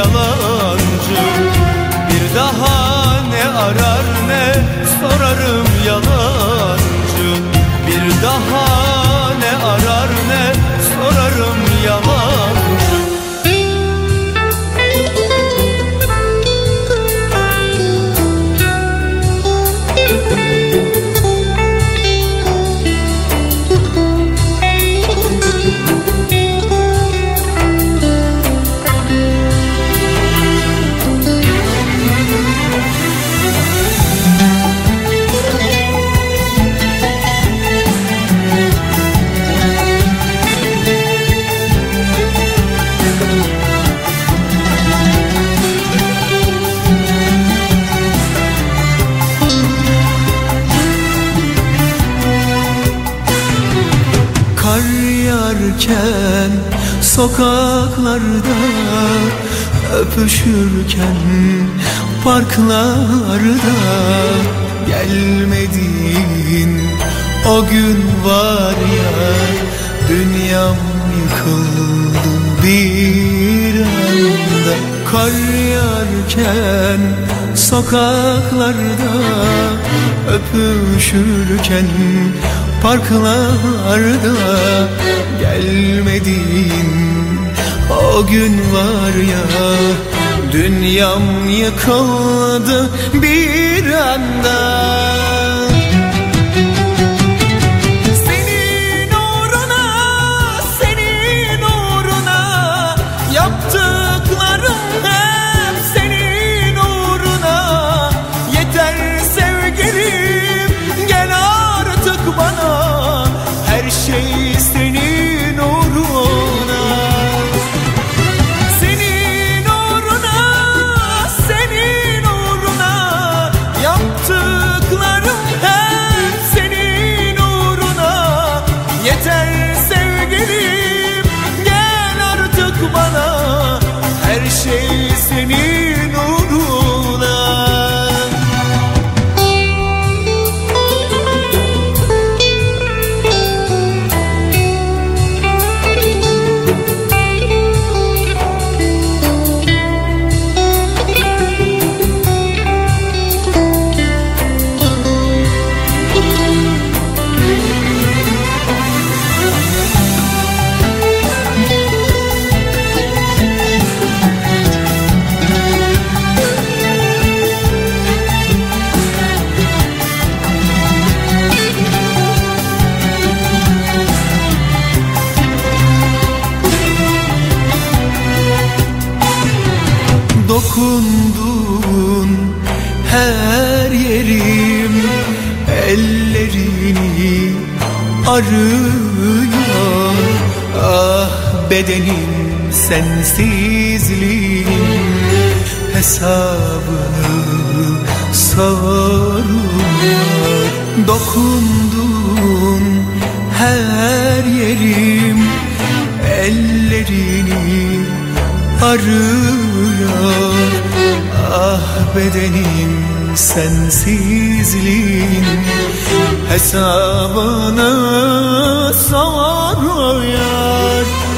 yalan. sokaklarda Öpüşürken parklarda Gelmediğin o gün var ya Dünyam yıkıldı bir anda. Kar yağarken sokaklarda Öpüşürken parklarda Gelmediğin o gün var ya Dünyam yıkıldı bir anda. ağrıyor Ah bedenim sensizliğin hesabını soruyor Dokundun her yerim ellerini arıyor. Ah bedenim sensizliğin hesabını sarar yar.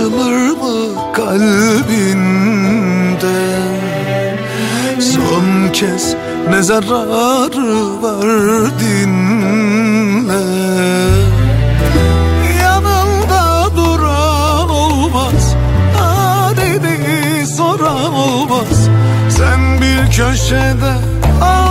açılır mı kalbinde? Son kez ne zararı var Yanında duran olmaz Adedi soran olmaz. Sen bir köşede ağ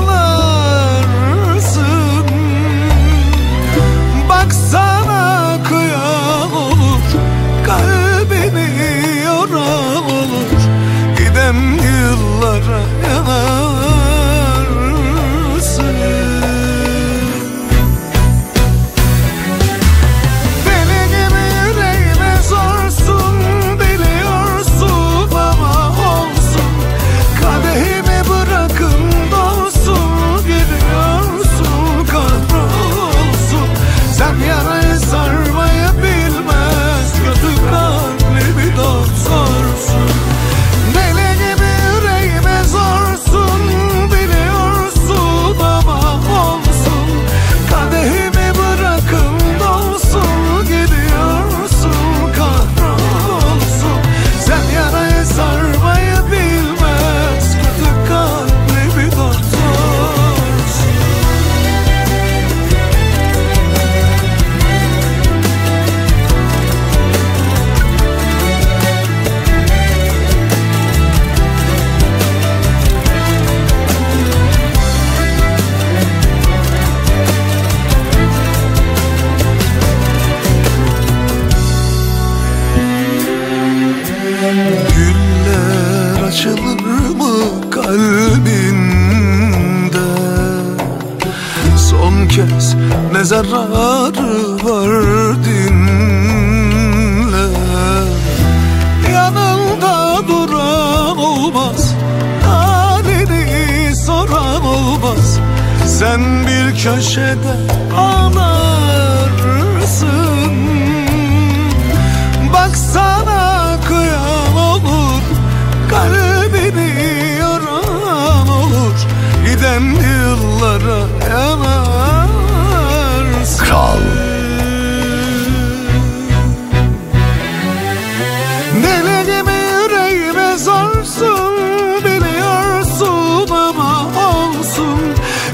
这个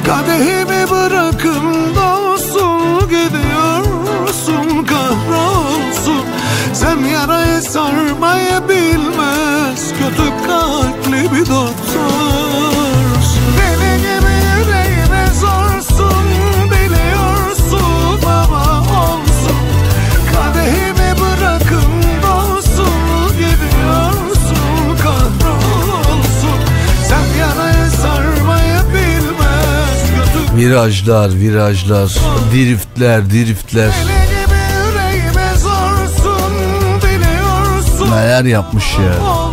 Kadehimi bırakın da dolsun Gidiyorsun kahrolsun. Sen yarayı sarmayı bilmez Kötü kalpli bir dost Virajlar, virajlar, driftler, driftler. Neler yapmış ya.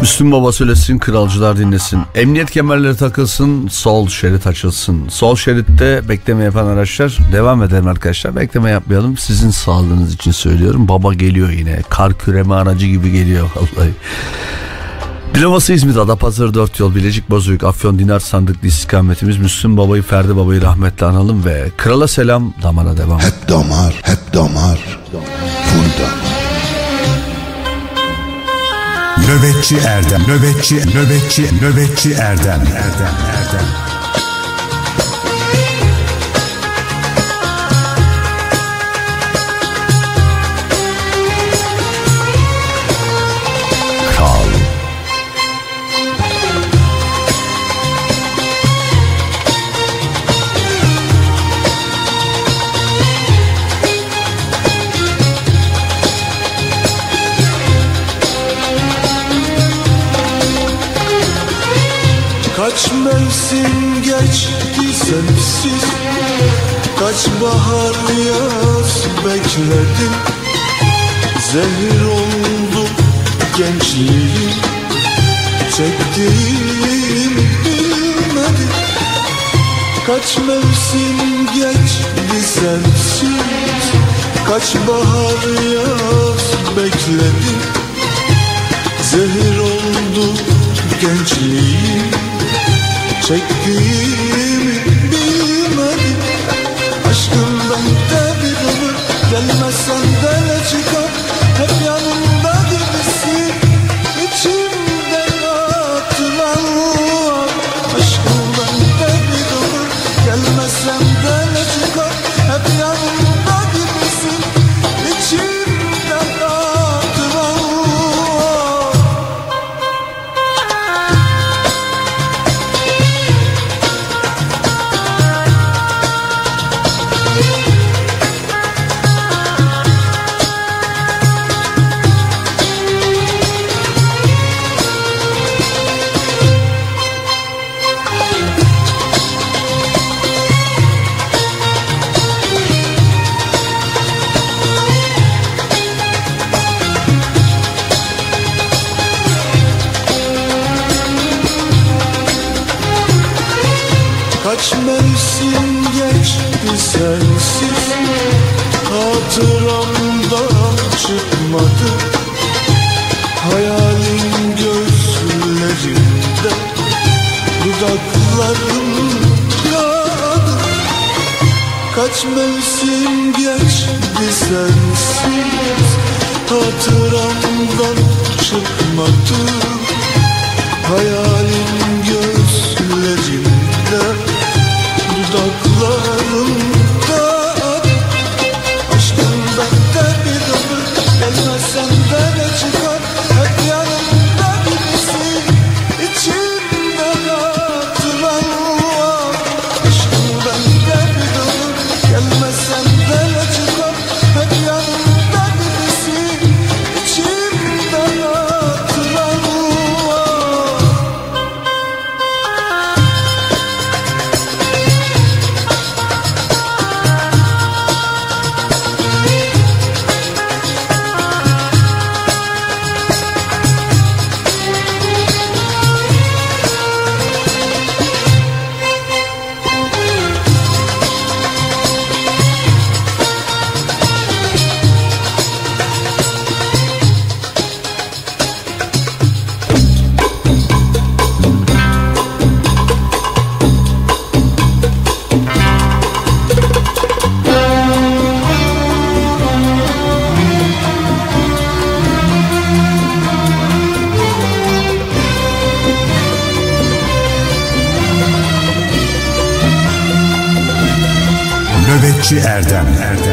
Müslüm Baba söylesin, kralcılar dinlesin. Emniyet kemerleri takılsın, sol şerit açılsın. Sol şeritte bekleme yapan araçlar devam edelim arkadaşlar. Bekleme yapmayalım. Sizin sağlığınız için söylüyorum. Baba geliyor yine. Kar küreme aracı gibi geliyor vallahi. Dilovası İzmir, Adapazarı 4 yol, Bilecik, Bozüyük, Afyon, Dinar, Sandıklı istikametimiz Müslüm Baba'yı, Ferdi Baba'yı rahmetle analım ve krala selam damara devam. Hep damar, hep damar. Full damar. Nöbetçi Erdem, nöbetçi, nöbetçi, nöbetçi Erdem, Erdem, Erdem. Mevsim geçti sensiz. Kaç bahar yaz bekledim. Zehir oldu gençliğim. Çektiğimi bilmedim. Kaç mevsim geçti sensiz. Kaç bahar yaz bekledim. Zehir oldu gençliğim Çektiğimi bilmedim Aşkından da bir ömür Gelmezsen de ne çıkar. Hep yanımda Kaç mevsim geçti sensiz Hatıramdan çıkmadı. Hayalin Nöbetçi Erdem, Erdem,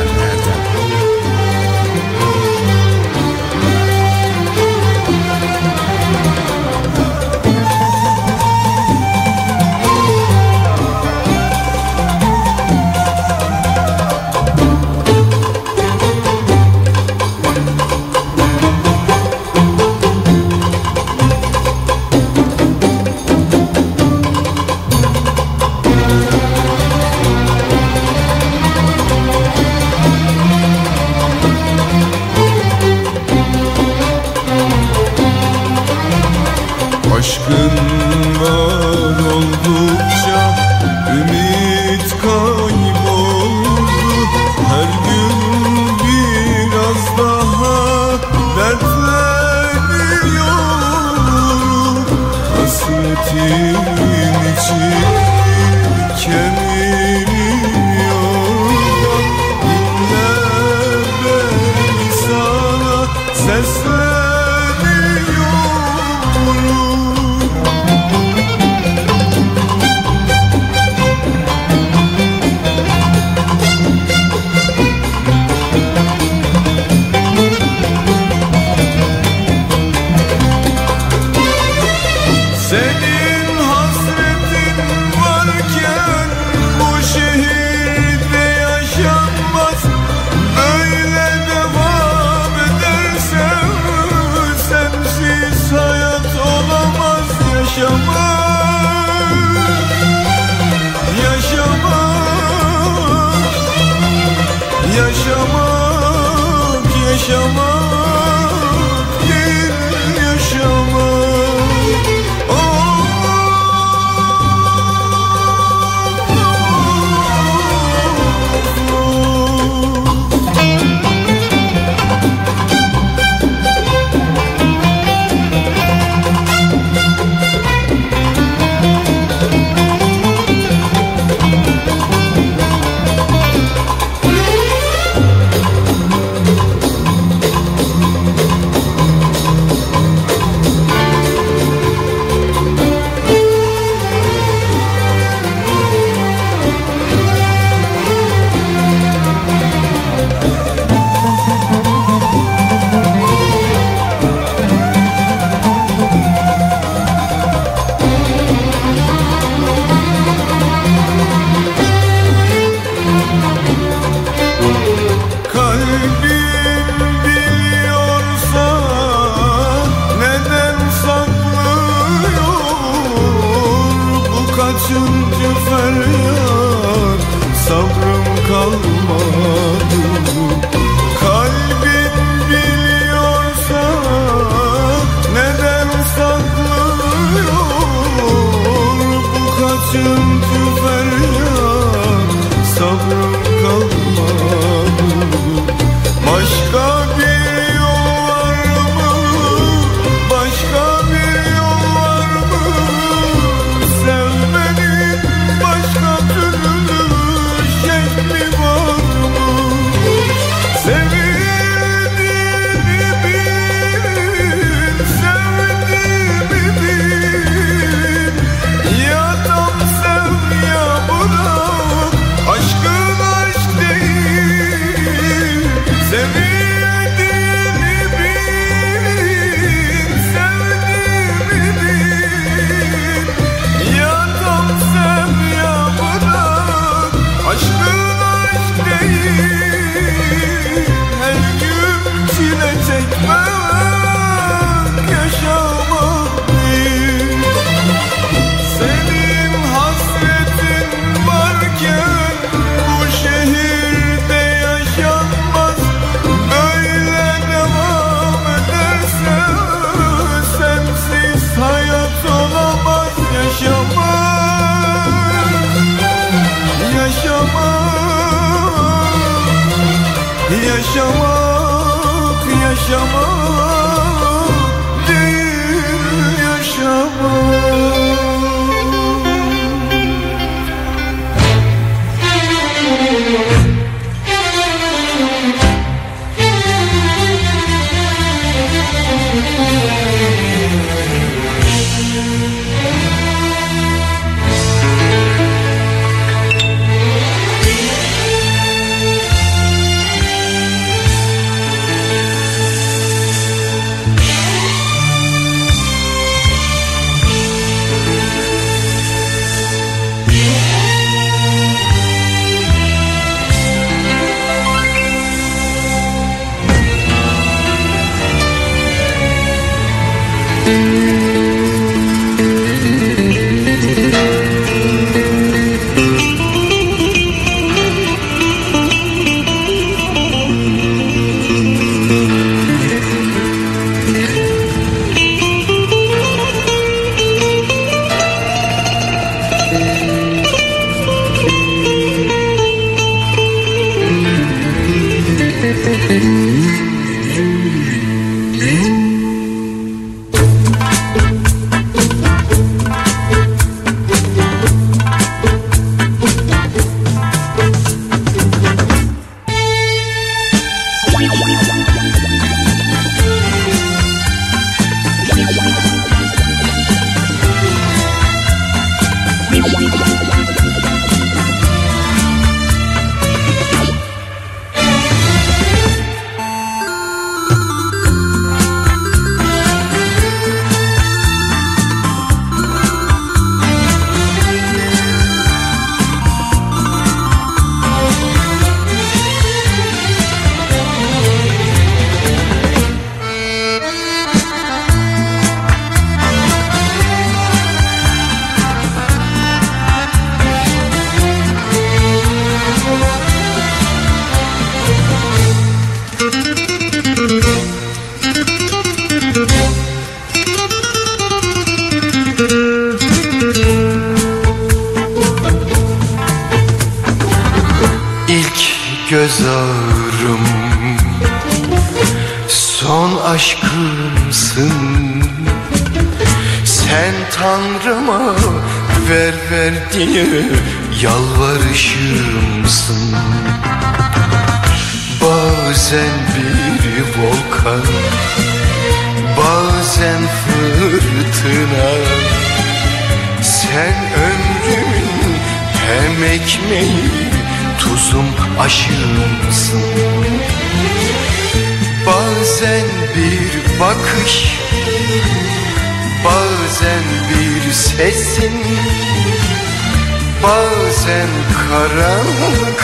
karanlık.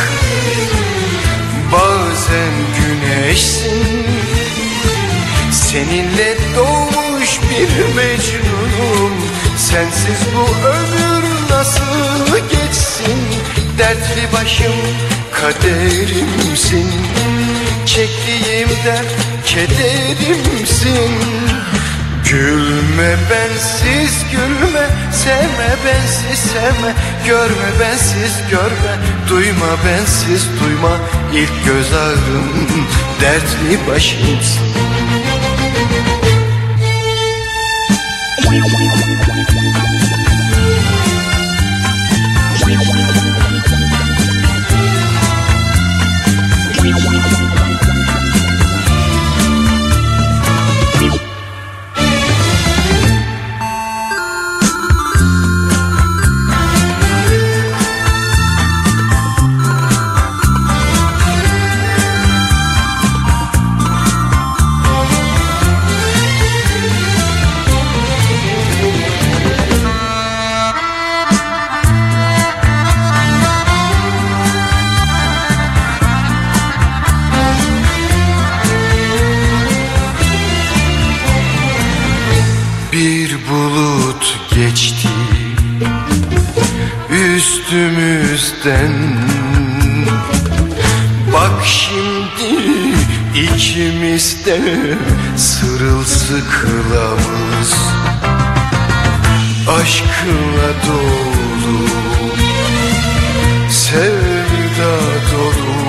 Bazen güneşsin. Seninle doğmuş bir mecnunum. Sensiz bu ömür nasıl geçsin? Dertli başım kaderimsin. Çektiğim dert kederimsin Gülme bensiz gülme Sevme bensiz sevme. Görme bensiz görme Duyma bensiz duyma. İlk göz ağrım Dertli başımsın sırılsıklamız Aşkınla dolu. Sevda dolu.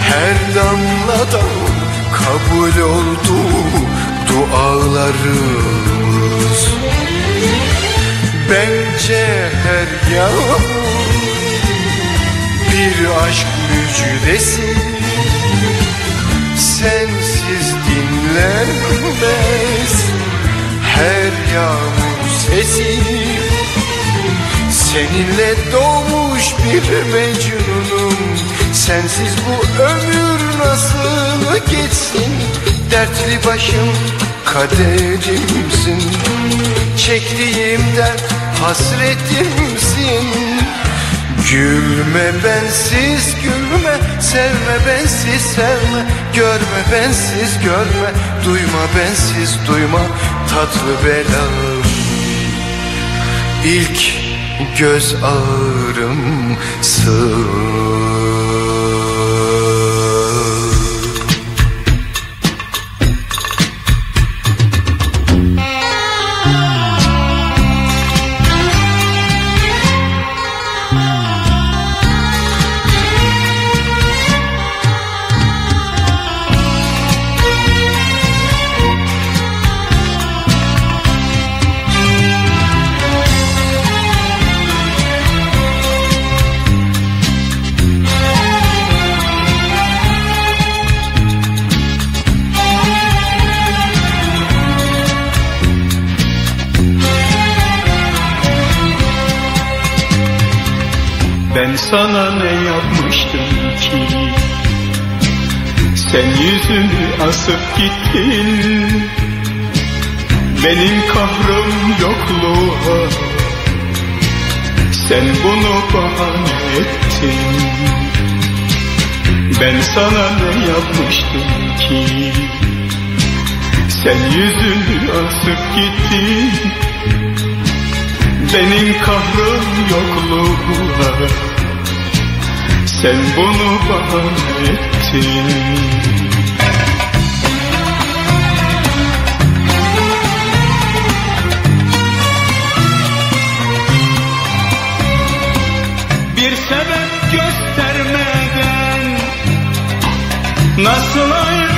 Her damladan kabul oldu dualarımız. Bence her yağmur bir aşk müjdesi Sensiz dinlenmez. Her yağmur sesi Seninle doğmuş bir mecnunum. Sensiz bu ömür nasıl geçsin? Dertli başım kaderimsin. Çektiğim dert hasretimsin Gülme bensiz gülme Sevme bensiz sevme. Görme bensiz görme Duyma bensiz duyma Tatlı belam. İlk göz ağrımsın Ben sana ne yapmıştım ki? Sen yüzünü asıp gittin. Benim kahrım yokluğa. Sen bunu bahane ettin. Ben sana ne yapmıştım ki? Sen yüzünü asıp gittin. Benim kahrım yokluğuna sen bunu bana ettin bir sebep göstermeden nasıl ayrı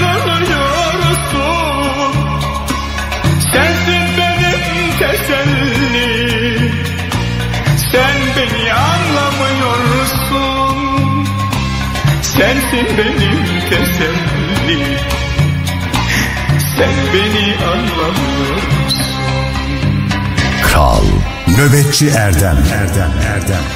Sensin benim teselli Sen beni anlamıyorsun. Kral Nöbetçi Erdem. Erdem Erdem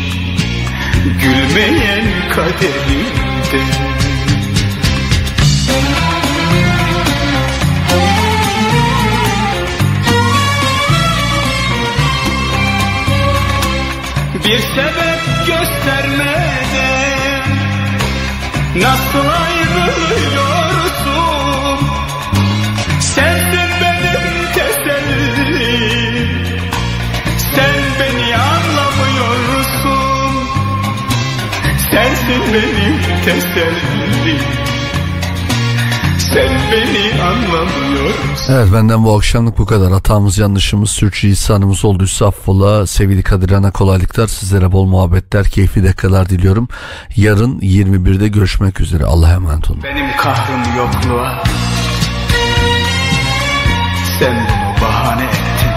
Gülmeyen kaderimde Bir sebep göstermeden Nasıl ayrılıyorsun benim tesellim Sen beni anlamıyorsun Evet benden bu akşamlık bu kadar. Hatamız yanlışımız sürçülisanımız olduysa affola. Sevgili Kadir Ana kolaylıklar sizlere bol muhabbetler keyifli dakikalar diliyorum. Yarın 21'de görüşmek üzere. Allah'a emanet olun. Benim kahrım yokluğa Sen bunu bahane ettin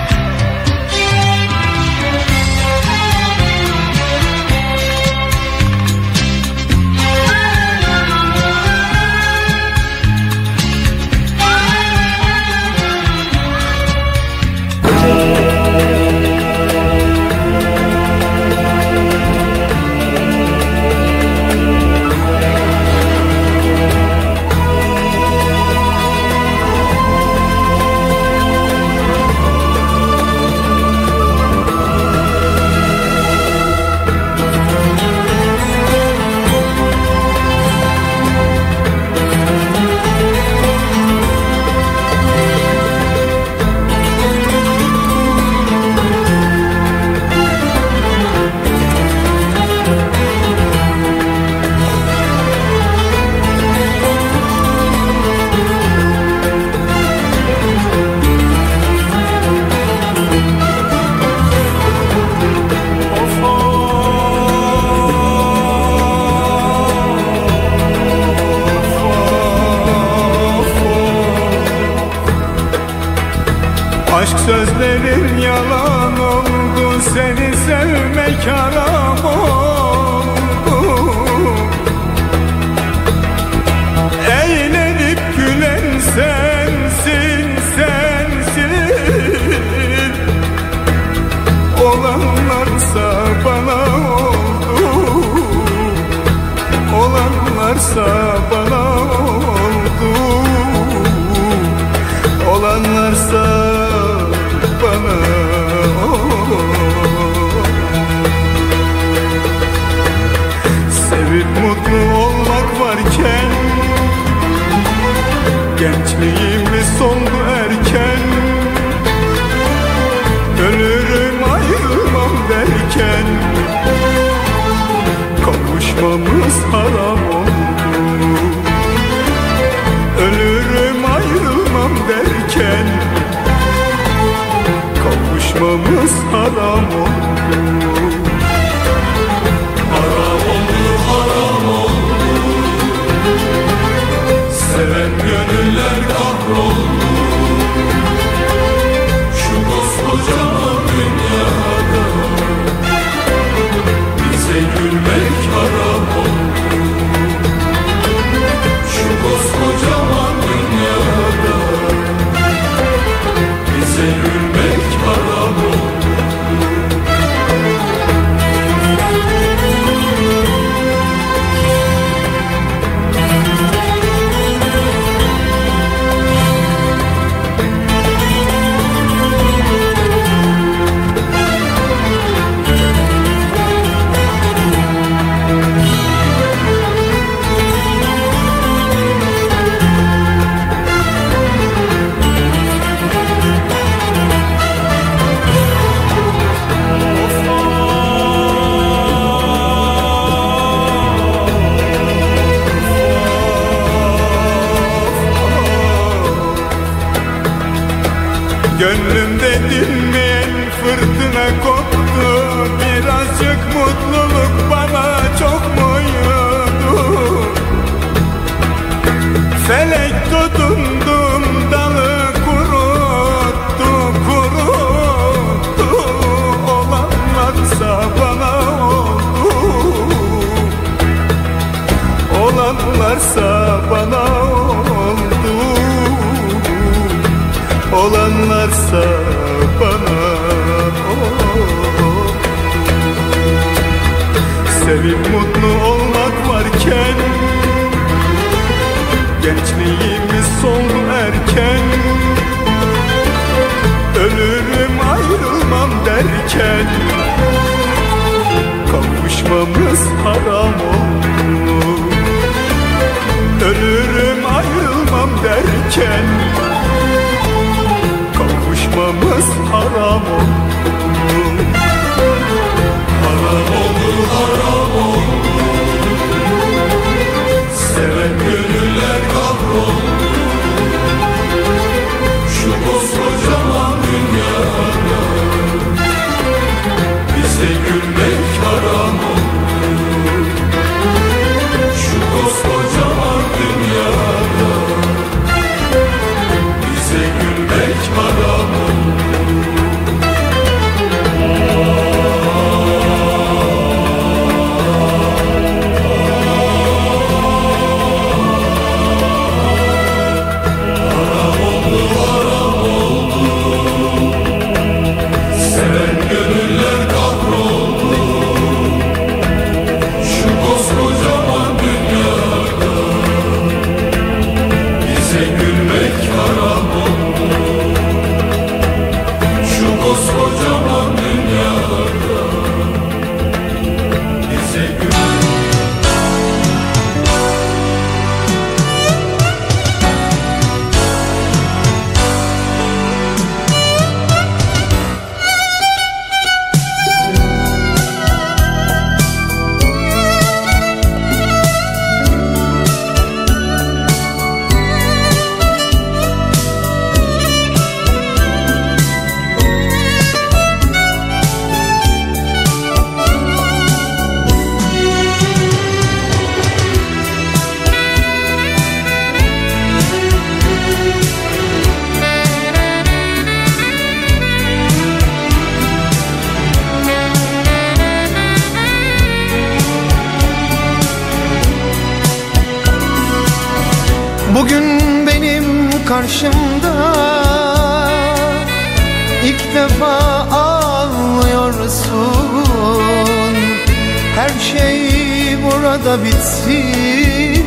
şey burada bitsin.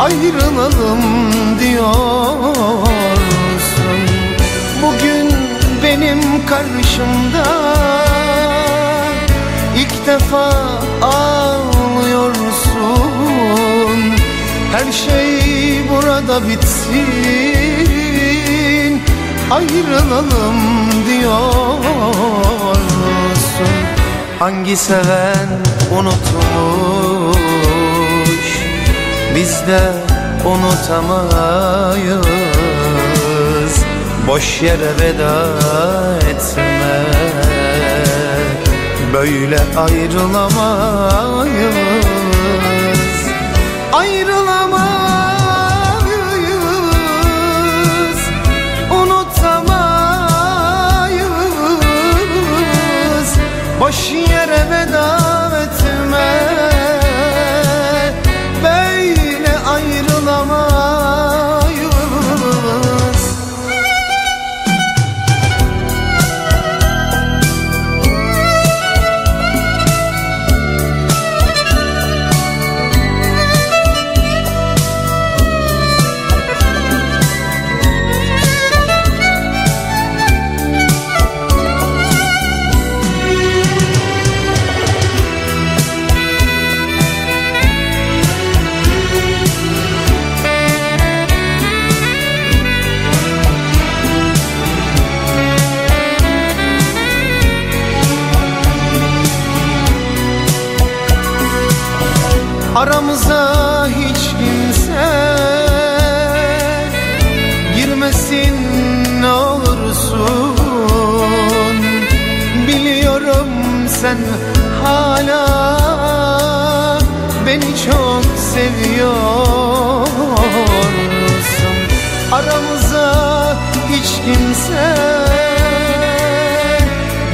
Ayrılalım diyorsun. Bugün benim karşımda. İlk defa ağlıyorsun. Her şey burada bitsin. Ayrılalım diyorsun. Hangi seven unutmuş? Biz de unutamayız. Boş yere veda etme. Böyle ayrılamayız. roxinha seviyorsun Aramıza hiç kimse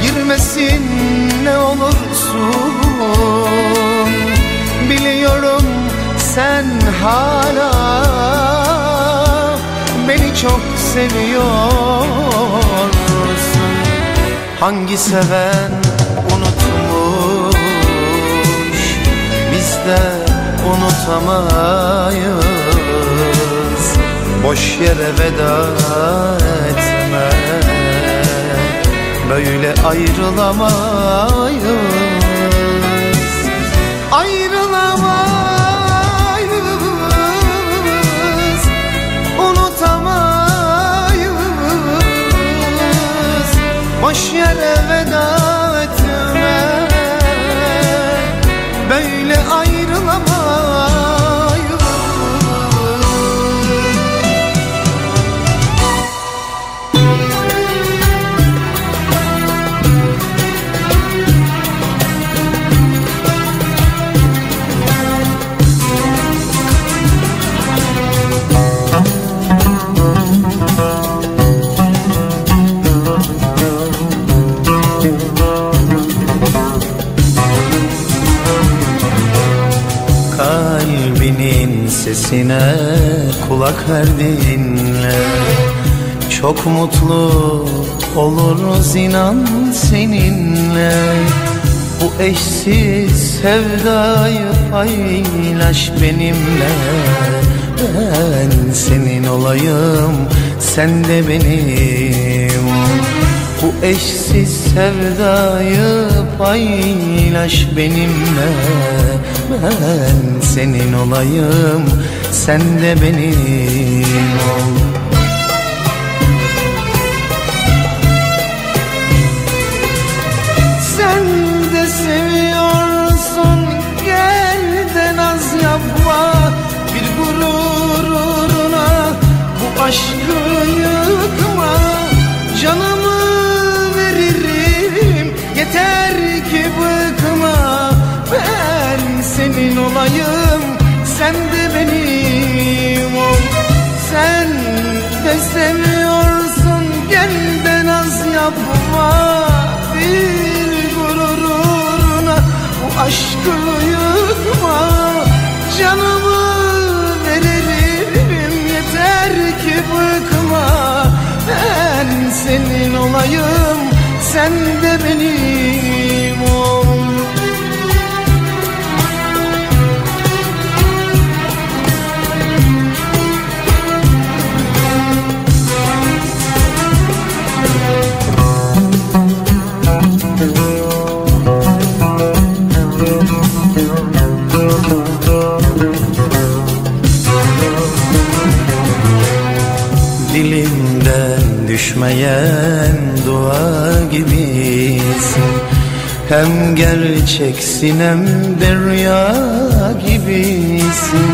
girmesin ne olursun. Biliyorum sen hala beni çok seviyorsun. Hangi seven unutmuş Biz de unutamayız. Boş yere veda etme. Böyle ayrılamayız. Ayrılamayız. Unutamayız. Boş yere veda sesine kulak ver dinle. Çok mutlu oluruz inan seninle. Bu eşsiz sevdayı paylaş benimle. Ben senin olayım sen de benim. Bu eşsiz sevdayı paylaş benimle. Ben senin olayım sen de benim ol Sen de seviyorsun gel de naz yapma. Bir gururuna bu aşkı yıkma. Canımı veririm yeter ki bıkma. Ben senin olayım yapma Bir gururuna bu aşkı yıkma. Canımı veririm yeter ki bıkma. Ben senin olayım sen de benim düşmeyen dua gibisin. Hem gerçeksin hem de rüya gibisin.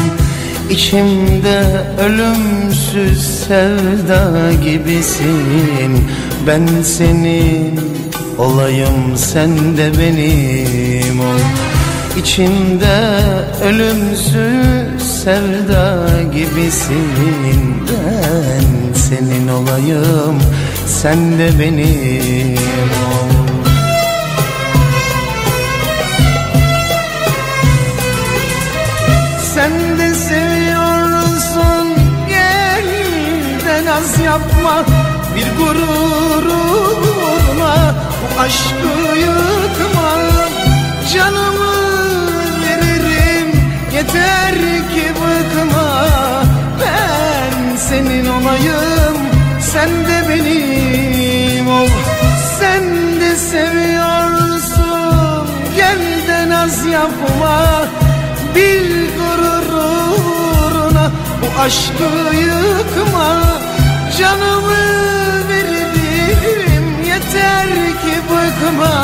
İçimde ölümsüz sevda gibisin. Ben senin olayım sen de benim ol. İçimde ölümsüz sevda gibisin. Ben senin olayım sen de benim ol. Sen de seviyorsun gel de naz yapma. Bir gururuna bu aşkı yıkma. Canımı veririm yeter ki bıkma. Ben senin olayım sen de benim ol. Sen de seviyorsun gel de naz yapma. Bir gururuna bu aşkı yıkma. Canımı veririm yeter ki bıkma.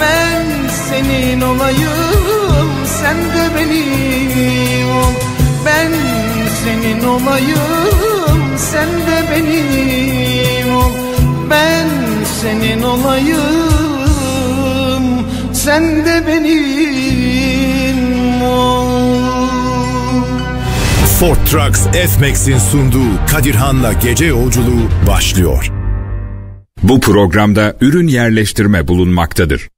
Ben senin olayım sen de benim ol. Ben senin olayım sen de benim ol Ben senin olayım sen de benim ol Ford Trucks F-Max'in sunduğu Kadirhan'la Gece Yolculuğu başlıyor. Bu programda ürün yerleştirme bulunmaktadır.